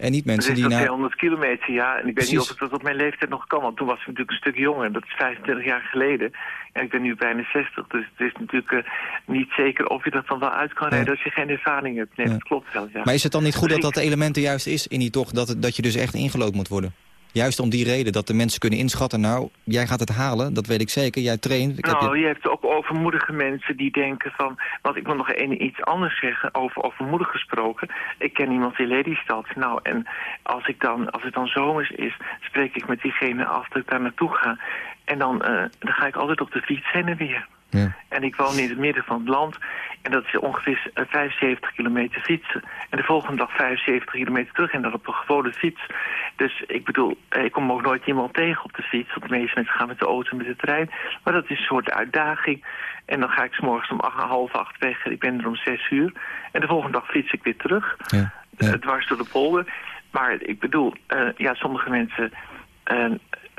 En niet mensen het die na... 200 kilometer, ja. En ik weet niet of ik dat op mijn leeftijd nog kan. Want toen was ik natuurlijk een stuk jonger. Dat is 25 jaar geleden. En ik ben nu bijna 60. Dus het is natuurlijk eh, niet zeker of je dat dan wel uit kan rijden... als je geen ervaring hebt. Nee, Ja. dat klopt wel, ja. Maar is het dan niet goed dat dat element er juist is in die tocht... dat, het- dat je dus echt ingelood moet worden? Juist om die reden, dat de mensen kunnen inschatten... nou, jij gaat het halen, dat weet ik zeker. Jij traint. Ik heb nou, je... je hebt ook overmoedige mensen die denken van... Want ik wil nog een, iets anders zeggen over overmoedig gesproken. Ik ken iemand in Lelystad. Nou, en als, ik dan, als het dan zomers is, spreek ik met diegene af dat ik daar naartoe ga. En dan, eh, dan ga ik altijd op de fiets heen en weer. Ja. En ik woon in het midden van het land. En dat is ongeveer eh, 75 kilometer fietsen. En de volgende dag 75 kilometer terug. En dat op een gewone fiets. Dus ik bedoel, eh, ik kom ook nooit iemand tegen op de fiets. Want de meeste mensen gaan met de auto en met de trein. Maar dat is een soort uitdaging. En dan ga ik s morgens om acht, half acht weg. Ik ben er om zes uur. En de volgende dag fiets ik weer terug. Ja. Eh, dwars door de polder. Maar ik bedoel, eh, ja, sommige mensen eh,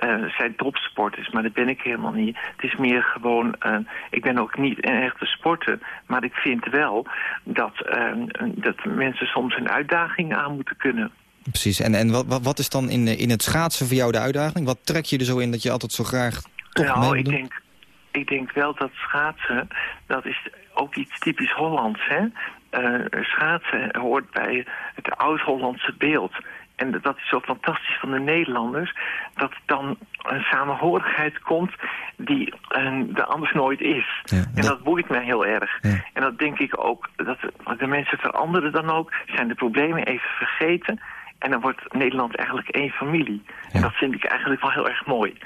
eh, zijn topsporters, maar dat ben ik helemaal niet. Het is meer gewoon, eh, ik ben ook niet een echte sporter, maar ik vind wel dat, eh, dat mensen soms een uitdaging aan moeten kunnen. Precies. En, en wat, wat, wat is dan in, in het schaatsen voor jou de uitdaging? Wat trek je er zo in dat je altijd zo graag toch Nou, ik denk, ik denk wel dat schaatsen, dat is ook iets typisch Hollands. Hè? Schaatsen hoort bij het oud-Hollandse beeld. En dat is zo fantastisch van de Nederlanders, dat dan een samenhorigheid komt die eh, er anders nooit is. en dat boeit mij heel erg. En dat denk ik ook, dat de mensen veranderen dan ook, zijn de problemen even vergeten... En dan wordt Nederland eigenlijk één familie. En dat vind ik eigenlijk wel heel erg mooi.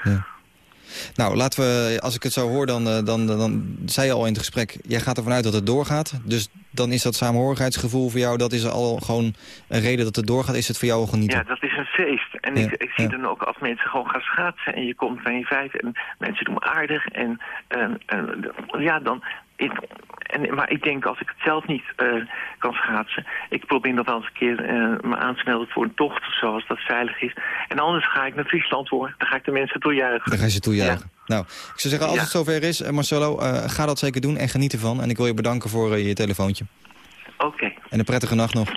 Nou, laten we, als ik het zo hoor, dan, eh, dan, dan, dan zei je al in het gesprek... jij gaat ervan uit dat het doorgaat. Dus dan is dat samenhorigheidsgevoel voor jou... dat is al gewoon een reden dat het doorgaat. Is het voor jou al genieten? Ja, dat is een feest. En Ja, ik, ik zie dan ook als mensen gewoon gaan schaatsen... en je komt van je vijf en mensen doen aardig. En, en, en ja, dan... Ik, en, maar ik denk als ik het zelf niet eh, kan schaatsen... ik probeer nog wel eens een keer eh, me aan te melden voor een tocht of zo... als dat veilig is. En anders ga ik naar Friesland hoor. Dan ga ik de mensen toejuichen. Dan ga je ze toejuichen. Nou, ik zou zeggen, als Ja. het zover is, eh, Marcelo, ga dat zeker doen en geniet ervan. En ik wil je bedanken voor je telefoontje. Oké. En een prettige nacht nog.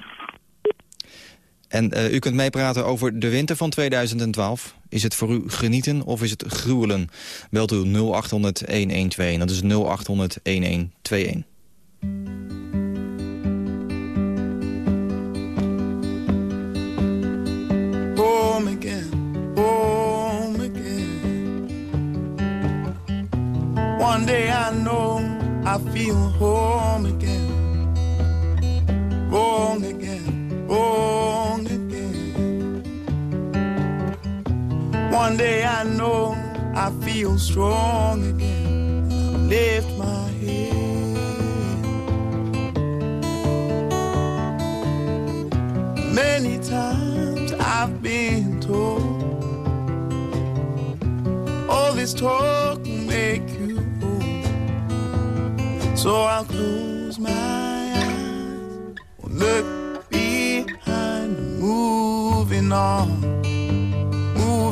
En eh, u kunt meepraten over de winter van 2012. Is het voor u genieten of is het gruwelen? Belt u 0800 112. Dat is 0800 1121. home again, home again. One day I know I feel home again, wrong again, wrong One day I know I feel strong again. I lift my head. Many times I've been told all this talk will make you old. So I'll close my eyes, look behind, moving on,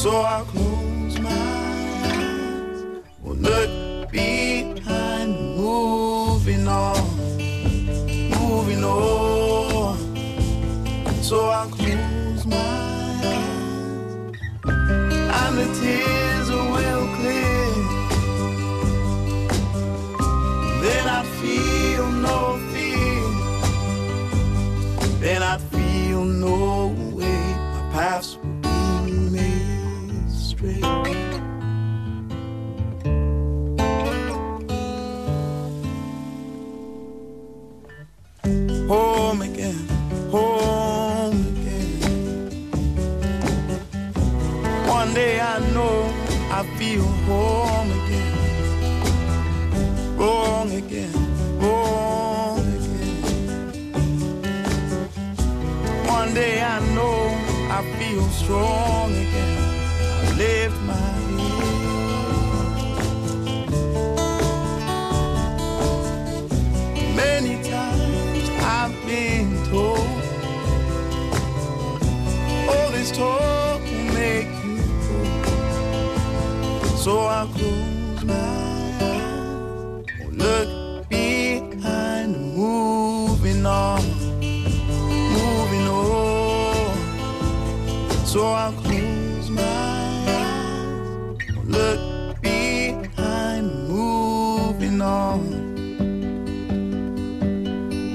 So I'll close my eyes, will look behind, moving on, moving on. So I'll close my eyes, and the tears home again. Wrong again, wrong again. One day I know I feel strong I'll close my eyes, won't look behind, moving on, moving on. So I'll close my eyes, won't look behind, moving on.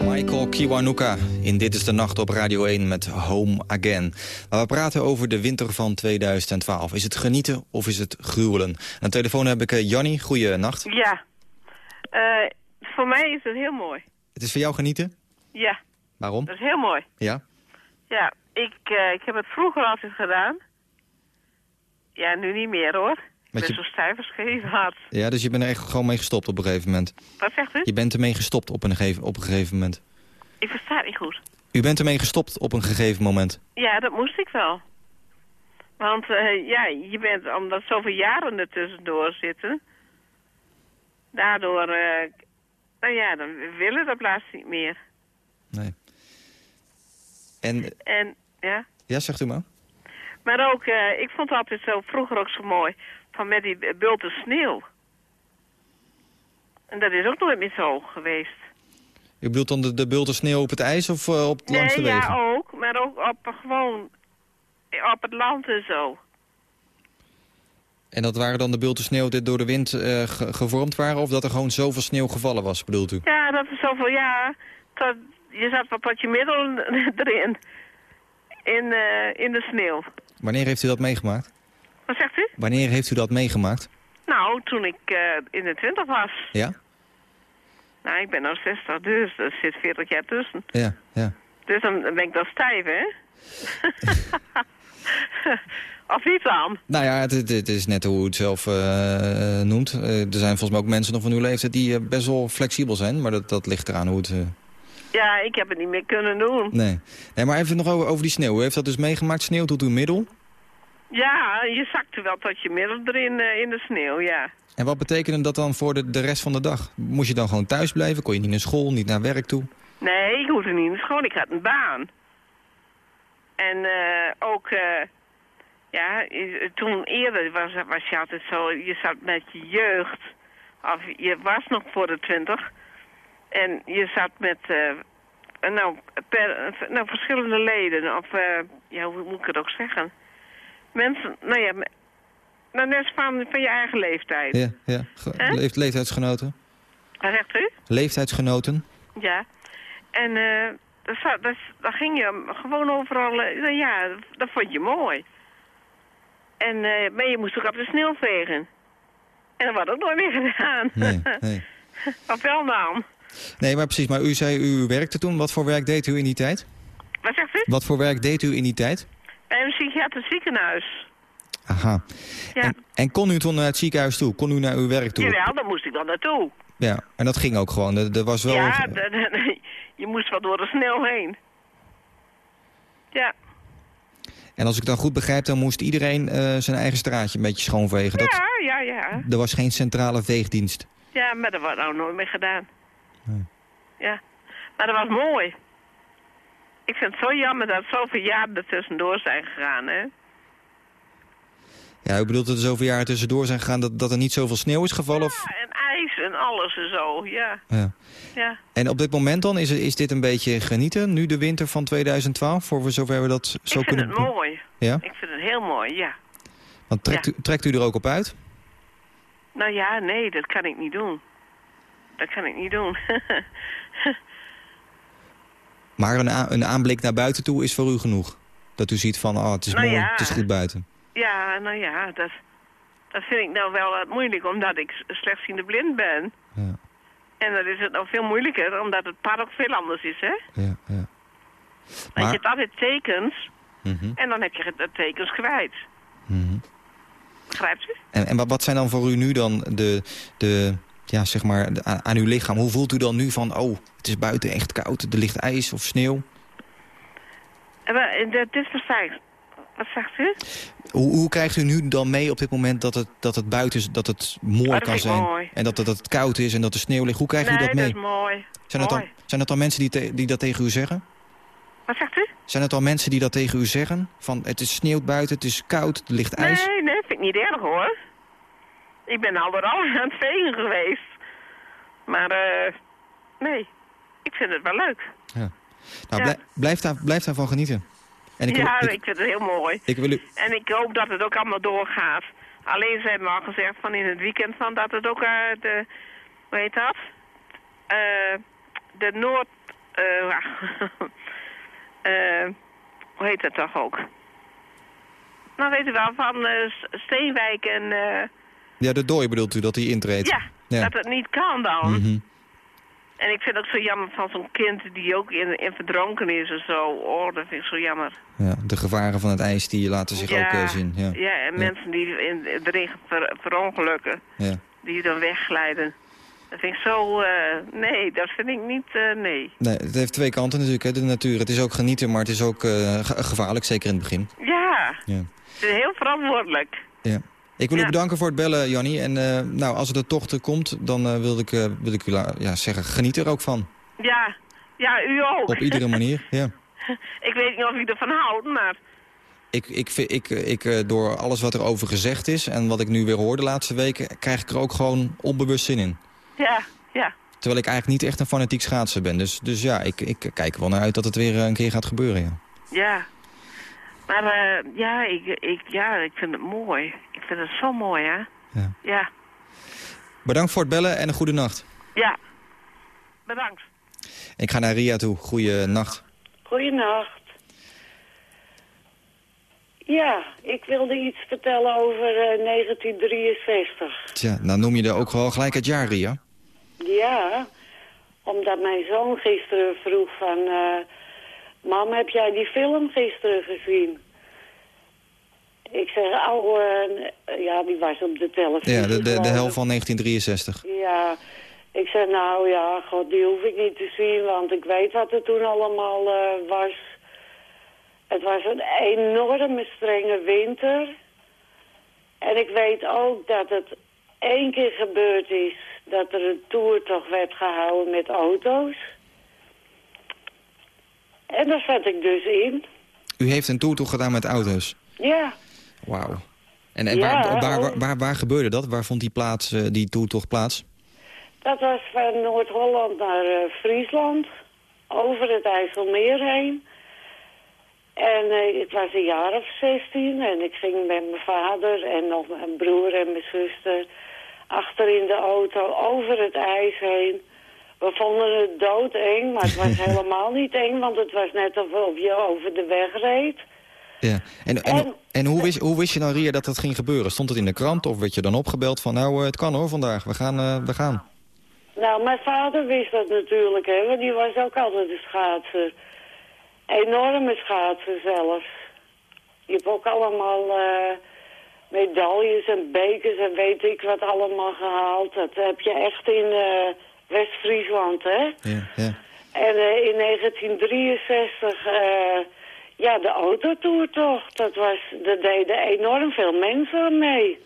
Michael Kiwanuka in Dit is de Nacht op Radio 1 met Home Again. Maar we praten over de winter van 2012. Is het genieten of is het gruwelen? Aan de telefoon heb ik uh, Jannie. Goeienacht. Ja. Eh, voor mij is het heel mooi. Het is voor jou genieten? Ja. Waarom? Dat is heel mooi. Ja? Ja, ik, eh, ik heb het vroeger altijd gedaan. Ja, nu niet meer hoor. Ik Met je- geen hart. Ja, dus je bent er echt gewoon mee gestopt op een gegeven moment. Wat zegt u? Je bent ermee gestopt op een, gegeven, op een gegeven moment. Ik versta het niet goed. U bent ermee gestopt op een gegeven moment. Ja, dat moest ik wel. Want eh, ja, je bent, omdat zoveel jaren er tussendoor zitten... Daardoor, eh, nou ja, dan willen dat plaats niet meer. Nee. En, En, ja... ja, zegt u maar. Maar ook, eh, ik vond het altijd zo, vroeger ook zo mooi, van met die bulten sneeuw. En dat is ook nooit meer zo geweest. U bedoelt dan de, de bulten sneeuw op het ijs of eh, op langs de nee, wegen? ja ook, maar ook op eh, gewoon, op het land en zo. En dat waren dan de bulten sneeuw die door de wind eh, ge- gevormd waren... of dat er gewoon zoveel sneeuw gevallen was, bedoelt u? Ja, dat is zoveel, ja, je zat wat tot je middel [LAUGHS] erin, in, eh, in de sneeuw. Wanneer heeft u dat meegemaakt? Wat zegt u? Wanneer heeft u dat meegemaakt? Nou, toen ik eh, in de twintig was. Ja? Nou, ik ben nou 60, dus er zit 40 jaar tussen. Ja, ja. Dus dan ben ik dan stijf, hè? [LAUGHS] of niet dan? Nou ja, het, is net hoe het zelf eh, noemt. Eh, er zijn volgens mij ook mensen nog van uw leeftijd die eh, best wel flexibel zijn. Maar dat, dat ligt eraan hoe het... Ja, ik heb het niet meer kunnen doen. nee. nee, maar even nog over, over die sneeuw. U heeft dat dus meegemaakt, sneeuw tot uw middel. Ja, je zakte wel tot je middel erin eh, in de sneeuw, ja. En wat betekende dat dan voor de, de rest van de dag? Moest je dan gewoon thuis blijven? Kon je niet naar school, niet naar werk toe? Nee, ik hoefde niet naar school, ik had een baan. En eh, ook, eh, ja, toen eerder was, was je altijd zo, je zat met je jeugd, of je was nog voor de twintig, en je zat met, nou, per, nou, verschillende leden, of, eh, ja, hoe moet ik het ook zeggen? Mensen, nou ja, me- nou, net van, van je eigen leeftijd. Ja, ja. Leeftijdsgenoten. Wat zegt u? Leeftijdsgenoten. Ja. En eh dat, za- dat, dan ging je gewoon overal, eh, ja, dat vond je mooi. En, eh maar je moest ook op de sneeuw vegen. En dat wordt ook nooit meer gedaan. Nee, nee. [LAUGHS] Of wel dan? Nee, maar precies. Maar u zei, u werkte toen. Wat voor werk deed u in die tijd? Wat zegt u? Wat voor werk deed u in die tijd? Bij een psychiatrisch ziekenhuis. Aha. Ja. En, en kon u toen naar het ziekenhuis toe? Kon u naar uw werk toe? Jawel, daar moest ik dan naartoe. Ja, en dat ging ook gewoon. Er, er was wel... Ja, [LAUGHS] je moest wel door de sneeuw heen. Ja. En als ik dan goed begrijp, dan moest iedereen eh, zijn eigen straatje een beetje schoonvegen. Dat, Ja, ja, ja. Er was geen centrale veegdienst. Ja, maar dat wordt nou nooit meer gedaan. Nee. Ja. Maar dat was mooi. Ik vind het zo jammer dat zoveel jaren er tussendoor zijn gegaan, hè. Ja, u bedoelt dat er zoveel jaren tussendoor zijn gegaan dat, dat er niet zoveel sneeuw is gevallen? Of... En ijs en alles en zo, ja. Ja. Ja, En op dit moment dan, is, is dit een beetje genieten, nu de winter van 2012, voor we zover we dat zo ik vind kunnen... het mooi. Ja? Ik vind het heel mooi, ja. Want trekt, u, trekt u er ook op uit? Nou ja, nee, dat kan ik niet doen. Dat kan ik niet doen. [LAUGHS] Maar een, een aanblik naar buiten toe is voor u genoeg? Dat u ziet van, oh, het is Nou mooi, ja. het is goed buiten. ja, nou ja, dat, dat vind ik nou wel wat moeilijk, omdat ik slechtziende blind ben. Ja. En dan is het nog veel moeilijker, omdat het park veel anders is, hè? Ja, ja. Want Maar- je hebt altijd tekens, Mhm, en dan heb je de tekens kwijt. mhm. Begrijpt u? En, en wat, wat zijn dan voor u nu dan de, de ja, zeg maar, de- aan, aan uw lichaam? Hoe voelt u dan nu van, oh, het is buiten echt koud, er ligt ijs of sneeuw? Wel, en dat is versta Wat zegt u? Hoe, hoe krijgt u nu dan mee op dit moment dat het, dat het buiten is, dat het mooi Oh, dat kan zijn? mooi. En dat, het- dat het koud is en dat er sneeuw ligt. Hoe krijgt nee, u dat mee? dat is mooi. zijn, dat dan, mooi. zijn dat dan mensen die, te- die dat tegen u zeggen? Wat zegt u? Zijn het dan mensen die dat tegen u zeggen? Van het is sneeuwt buiten, het is koud, er ligt ijs? Nee, nee, vind ik niet erg hoor. Ik ben al door al [LAUGHS] aan het vegen geweest. Maar, eh, nee, ik vind het wel leuk. Ja. Nou, Ja. blij- blijf, daar, blijf daarvan genieten. En ik, wil- ja, ik, ik vind het heel mooi. ik wil u... En ik hoop dat het ook allemaal doorgaat. Alleen ze hebben al gezegd van in het weekend van dat het ook eh, de, hoe heet dat? Eh, de Noord, eh, [LAUGHS] hoe heet dat toch ook? Nou weet u wel, van Steenwijk en, eh, Ja, de dooi bedoelt u, dat die intreedt? ja, dat het niet kan dan. Mhm. En ik vind het ook zo jammer van zo'n kind die ook in, in verdronken is en zo. Oh, dat vind ik zo jammer. ja, de gevaren van het ijs die laten zich ook eh, zien. Ja. ja, en mensen die in de regen ver, verongelukken, Ja. die dan wegglijden. Dat vind ik zo, eh, nee, dat vind ik niet, eh, nee. Nee, het heeft twee kanten natuurlijk, hè, de natuur. Het is ook genieten, maar het is ook ge- gevaarlijk, zeker in het begin. Ja, Ja. het is heel verantwoordelijk. Ja. Ik wil u bedanken voor het bellen, Jannie. En eh, nou, als het er toch komt, dan eh, wil, ik, wil ik u ja, zeggen, geniet er ook van. Ja, ja, u ook. Op iedere manier, ja. [LAUGHS] ik weet niet of u ervan houdt, maar Ik, ik, vind- ik, ik, door alles wat er over gezegd is en wat ik nu weer hoor de laatste weken... krijg ik er ook gewoon onbewust zin in. ja, ja. Terwijl ik eigenlijk niet echt een fanatiek schaatser ben. Dus, dus ja, ik, ik kijk er wel naar uit dat het weer een keer gaat gebeuren, ja. Ja. Maar eh, ja, ik, ik, ja, ik vind het mooi. Ik vind het zo mooi, hè. Ja. Ja. Bedankt voor het bellen en een goede nacht. Ja. Bedankt. Ik ga naar Ria toe. Goeie nacht. Goedenacht. Ja, ik wilde iets vertellen over eh, 1963. Tja, nou noem je er ook wel gelijk het jaar, Ria. Ja, omdat mijn zoon gisteren vroeg van... eh Mam, heb jij die film gisteren gezien? Ik zeg, oh, eh, ja, die was op de televisie. Ja, de, de, de hel van 1963. Ja, ik zeg, nou ja, god, die hoef ik niet te zien, want ik weet wat er toen allemaal eh, was. Het was een enorme strenge winter. En ik weet ook dat het één keer gebeurd is dat er een toertocht werd gehouden met auto's. En daar zat ik dus in. U heeft een toertocht gedaan met auto's. Ja, Wauw. En, en Ja, waar, waar, waar, waar, waar gebeurde dat? Waar vond die, plaats, eh, die toertocht plaats? dat was van Noord-Holland naar eh, Friesland. Over het IJsselmeer heen. En eh, ik was een jaar of 16 en ik ging met mijn vader en nog mijn broer en mijn zuster achter in de auto over het ijs heen. We vonden het doodeng, maar het was [LAUGHS] helemaal niet eng, want het was net alsof je over de weg reed. Ja. En, en, en, hoe, wist, hoe wist je dan, Ria, dat dat ging gebeuren? Stond het in de krant of werd je dan opgebeld van... nou, eh, het kan hoor vandaag, we gaan, eh, we gaan. Nou, mijn vader wist dat natuurlijk, hè, want die was ook altijd een schaatser. Enorme schaatser zelfs. Je hebt ook allemaal eh, medailles en bekers en weet ik wat allemaal gehaald. Dat heb je echt in West-Friesland, hè? Ja, ja. En eh, in 1963, eh, ja, de autotoertocht, dat was, daar deden enorm veel mensen aan mee.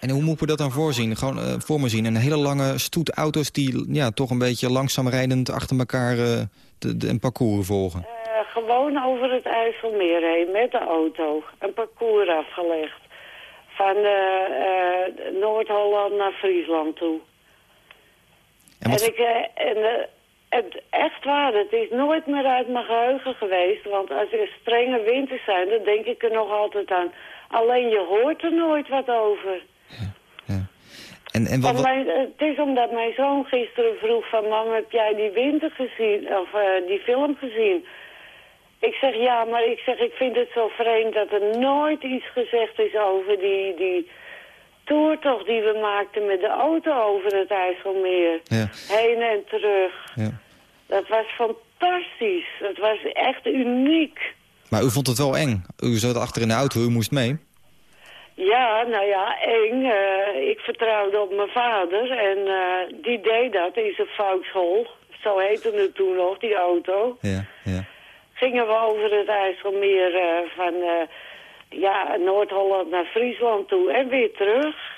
En hoe moet we dat dan voorzien? Gewoon eh, voor me zien, een hele lange stoet auto's... die ja, toch een beetje langzaam rijdend achter elkaar de, de, een parcours volgen. Gewoon over het IJsselmeer heen met de auto. Een parcours afgelegd. Van Noord-Holland naar Friesland toe. En, ik, eh, en eh, het, echt waar, het is nooit meer uit mijn geheugen geweest. Want als er strenge winters zijn, dan denk ik er nog altijd aan. Alleen je hoort er nooit wat over. En, en wat, mijn- het is omdat mijn zoon gisteren vroeg van... mam, heb jij die winter gezien, of eh, die film gezien? Ik zeg ja, maar ik zeg ik vind het zo vreemd dat er nooit iets gezegd is over die, die toertocht die we maakten met de auto over het IJsselmeer. Ja. Heen en terug. Ja. Dat was fantastisch. Dat was echt uniek. Maar u vond het wel eng. U zat achter in de auto, u moest mee. Ja, nou ja, eng. Eh, ik vertrouwde op mijn vader en eh, die deed dat in zijn Vauxhall. Zo heette het toen nog, die auto. Ja, ja. Gingen we over het IJsselmeer eh, van ja, Noord-Holland naar Friesland toe en weer terug.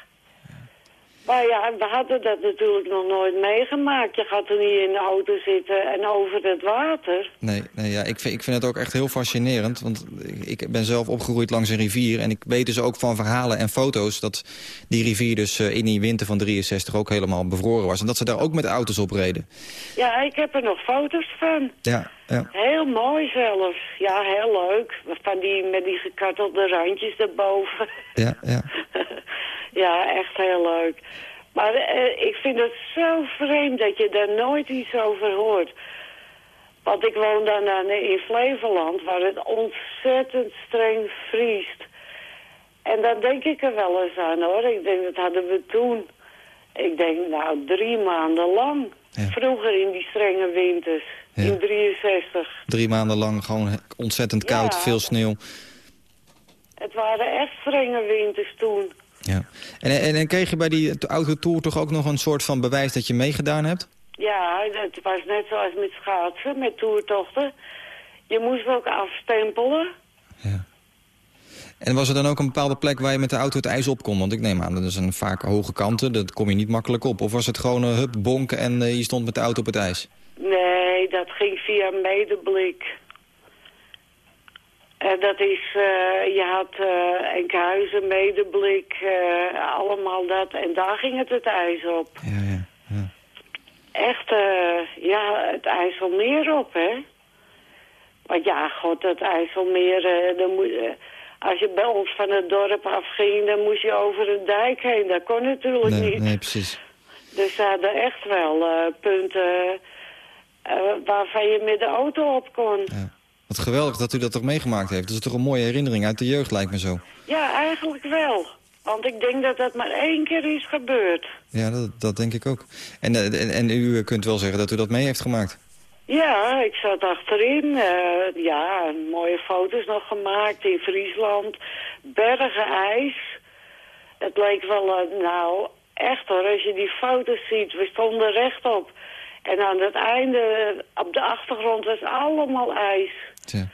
Maar ja, we hadden dat natuurlijk nog nooit meegemaakt. Je gaat er niet in de auto zitten en over het water. Nee, nee ja, ik, vind, ik vind het ook echt heel fascinerend. Want ik ben zelf opgegroeid langs een rivier. En ik weet dus ook van verhalen en foto's... dat die rivier dus eh, in die winter van 63 ook helemaal bevroren was. En dat ze daar ook met auto's op reden. Ja, ik heb er nog foto's van. Ja, ja. Heel mooi zelfs. Ja, heel leuk. Van die, met die gekartelde randjes erboven. Ja, ja. [LAUGHS] ja, echt heel leuk. Maar eh, ik vind het zo vreemd dat je daar nooit iets over hoort. Want ik woon dan aan- in Flevoland, waar het ontzettend streng vriest. En dan denk ik er wel eens aan, hoor. Ik denk, dat hadden we toen. Ik denk, nou, drie maanden lang. Vroeger in die strenge winters. In 63. Drie maanden lang gewoon ontzettend koud, Ja. veel sneeuw. Het waren echt strenge winters toen. Ja. En, en, en kreeg je bij die autotour toch ook nog een soort van bewijs dat je meegedaan hebt? Ja, het was net zoals met schaatsen, met toertochten. Je moest ook afstempelen. En was er dan ook een bepaalde plek waar je met de auto het ijs op kon? Want ik neem aan, dat zijn vaak hoge kanten, dat kom je niet makkelijk op. Of was het gewoon een hup, bonken en eh, je stond met de auto op het ijs? Nee, dat ging via medeblik. En dat is, eh, je had eh Enkhuizen, medeblik, eh, allemaal dat. En daar ging het het ijs op. Ja, ja, Echt, eh, ja, het IJsselmeer op, hè. Want ja, god, het IJsselmeer, eh, dan moet, eh, als je bij ons van het dorp afging, dan moest je over een dijk heen. Dat kon natuurlijk Nee, niet. nee, precies. Dus ze hadden echt wel eh, punten eh, waarvan je met de auto op kon. Ja. Wat geweldig dat u dat toch meegemaakt heeft. Dat is toch een mooie herinnering uit de jeugd, lijkt me zo. eigenlijk wel. Want ik denk dat dat maar één keer is gebeurd. Ja, dat, dat denk ik ook. En, eh, en, en u kunt wel zeggen dat u dat mee heeft gemaakt. Ja, ik zat achterin. eh, ja, mooie foto's nog gemaakt in Friesland. Bergen ijs. Het leek wel, eh, nou, echt hoor, als je die foto's ziet. We stonden rechtop. En aan het einde, op de achtergrond, was allemaal ijs. Ja.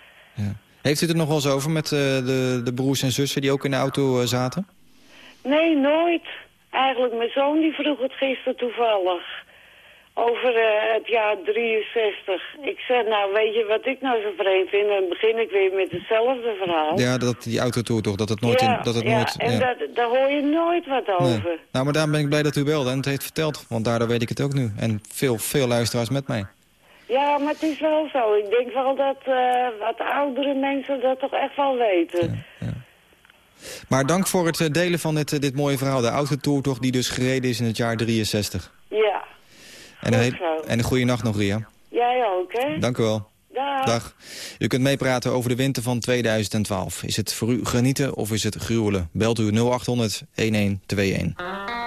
Heeft u het er nog wel eens over met eh, de, de broers en zussen die ook in de auto eh, zaten? Nee, nooit. Eigenlijk, mijn zoon die vroeg het gisteren toevallig. Over eh, het jaar 63. Ik zeg, nou, weet je wat ik nou zo vreemd vind? Dan begin ik weer met hetzelfde verhaal. Ja, dat, die autotour toch, dat het nooit... ja, in, dat het ja, nooit en ja. Dat, daar hoor je nooit wat Nee. over. Nou, maar daarom ben ik blij dat u belde en het heeft verteld. Want daardoor weet ik het ook nu. En veel, veel luisteraars met mij. Ja, maar het is wel zo. Ik denk wel dat eh, wat oudere mensen dat toch echt wel weten. Maar dank voor het eh, delen van dit, dit mooie verhaal. De autotour toch, die dus gereden is in het jaar 63. En een, heel- en een goede nacht nog, Ria. jij ook, hè? Dank u wel. Dag. Dag. U kunt meepraten over de winter van 2012. Is het voor u genieten of is het gruwelen? Belt u 0800 1121.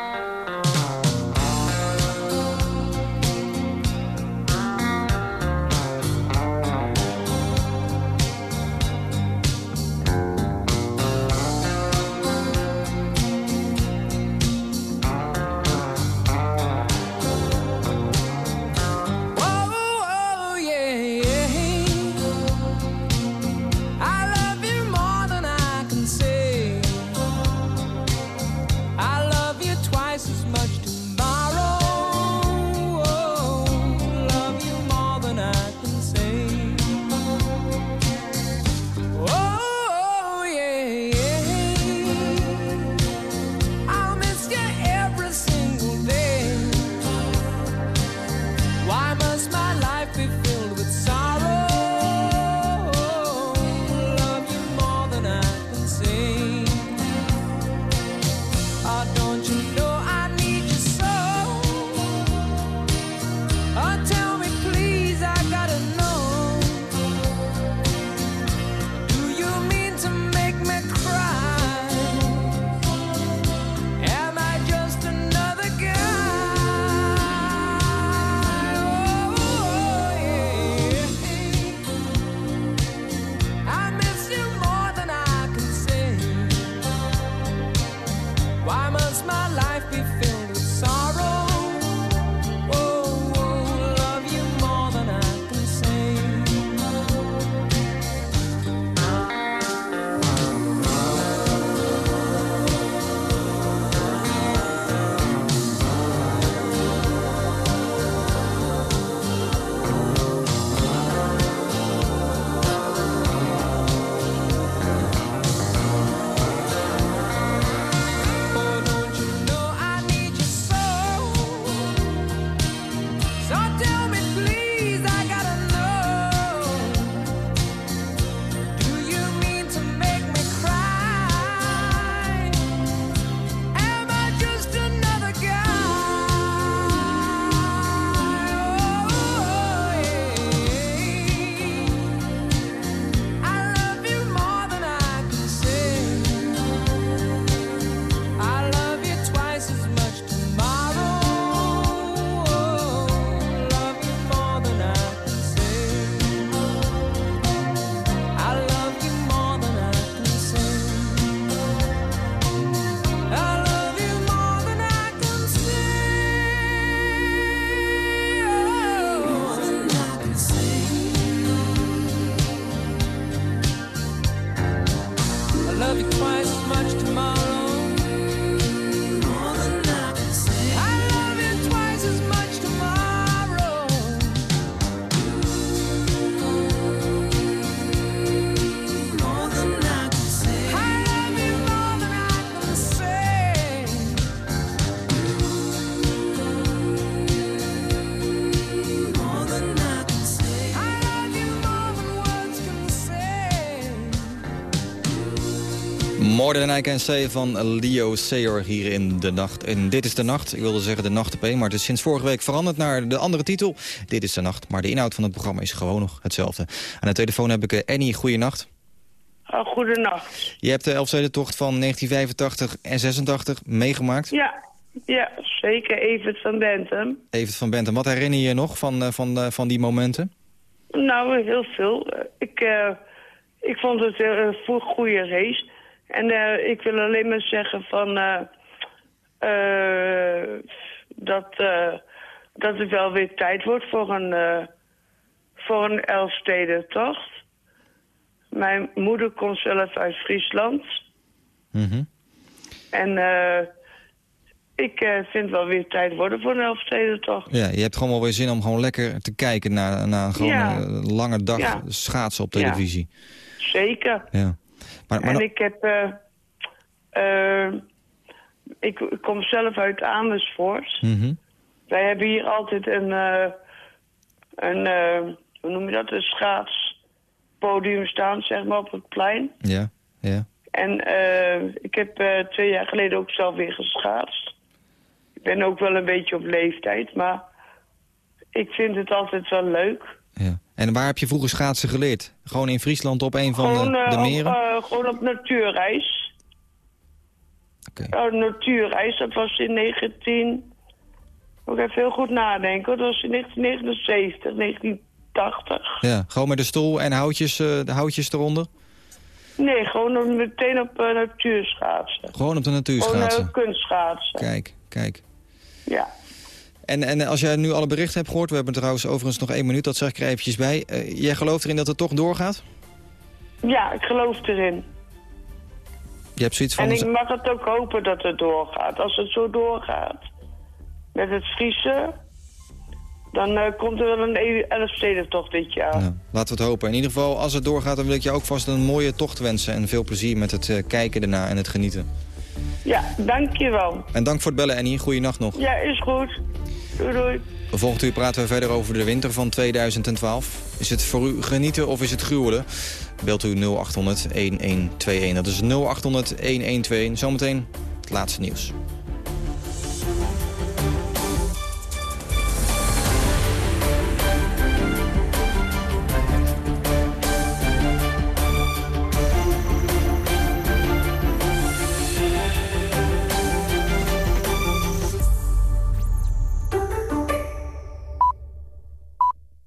More Than I Can Say van Leo Sayer hier in de nacht. En dit is de nacht. Ik wilde zeggen de nacht op maar het is sinds vorige week veranderd naar de andere titel. Dit is de nacht, maar de inhoud van het programma is gewoon nog hetzelfde. Aan de telefoon heb ik uh, Annie. Goeienacht. Oh, goedenacht. Je hebt de Elfstedentocht van 1985 en 86 meegemaakt? Ja, ja zeker. Evert van Bentham. Evert van Bentham. Wat herinner je je nog van, uh, van, uh, van die momenten? Nou, heel veel. Ik, ik vond het een goede race. En uh, ik wil alleen maar zeggen van... Uh, uh, dat, dat het wel weer tijd wordt voor een, voor een Elfstedentocht. Mijn moeder komt zelf uit Friesland. Mm En ik vind wel weer tijd worden voor een Elfstedentocht. Ja, je hebt gewoon wel weer zin om gewoon lekker te kijken naar, naar een gewoon ja. lange dag ja. schaatsen op televisie. Ja. Zeker. Ja. Maar, maar en ik heb... Uh, uh, ik, ik, kom zelf uit Amersfoort. Mm -hmm. Wij hebben hier altijd een... Uh, een hoe noem je dat? Een schaatspodium staan, zeg maar, op het plein. Ja, ja. En ik heb twee jaar geleden ook zelf weer geschaatst. Ik ben ook wel een beetje op leeftijd, maar... Ik vind het altijd wel leuk. En waar heb je vroeger schaatsen geleerd? Gewoon in Friesland op een van gewoon, de, de meren? Op, uh, gewoon op natuurreis. Oké. Okay. Oh, natuurreis, dat was in 19... Moet ik even heel goed nadenken. Dat was in 1979, 1980. Ja, gewoon met de stoel en houtjes, uh, de houtjes eronder? Nee, gewoon meteen op uh, natuurschaatsen. Gewoon op de natuurschaatsen? Gewoon kunstschaatsen. Kijk, kijk. Ja. En, en als jij nu alle berichten hebt gehoord... we hebben trouwens overigens nog één minuut, dat zeg ik er eventjes bij. Uh, jij gelooft erin dat het toch doorgaat? Ja, ik geloof erin. Je hebt zoiets van... En ik mag het ook hopen dat het doorgaat. Als het zo doorgaat met het Friese... dan uh, komt er wel een Elfstedentocht dit jaar. Nou, laten we het hopen. In ieder geval, als het doorgaat... dan wil ik je ook vast een mooie tocht wensen. En veel plezier met het uh, kijken erna en het genieten. Ja, dankjewel. En dank voor het bellen, Annie. Goeienacht nog. Ja, is goed. Doei, doei. U praten we verder over de winter van 2012. Is het voor u genieten of is het gruwelen? Belt u 0800 1121. Dat is 0800 1121. Zometeen het laatste nieuws.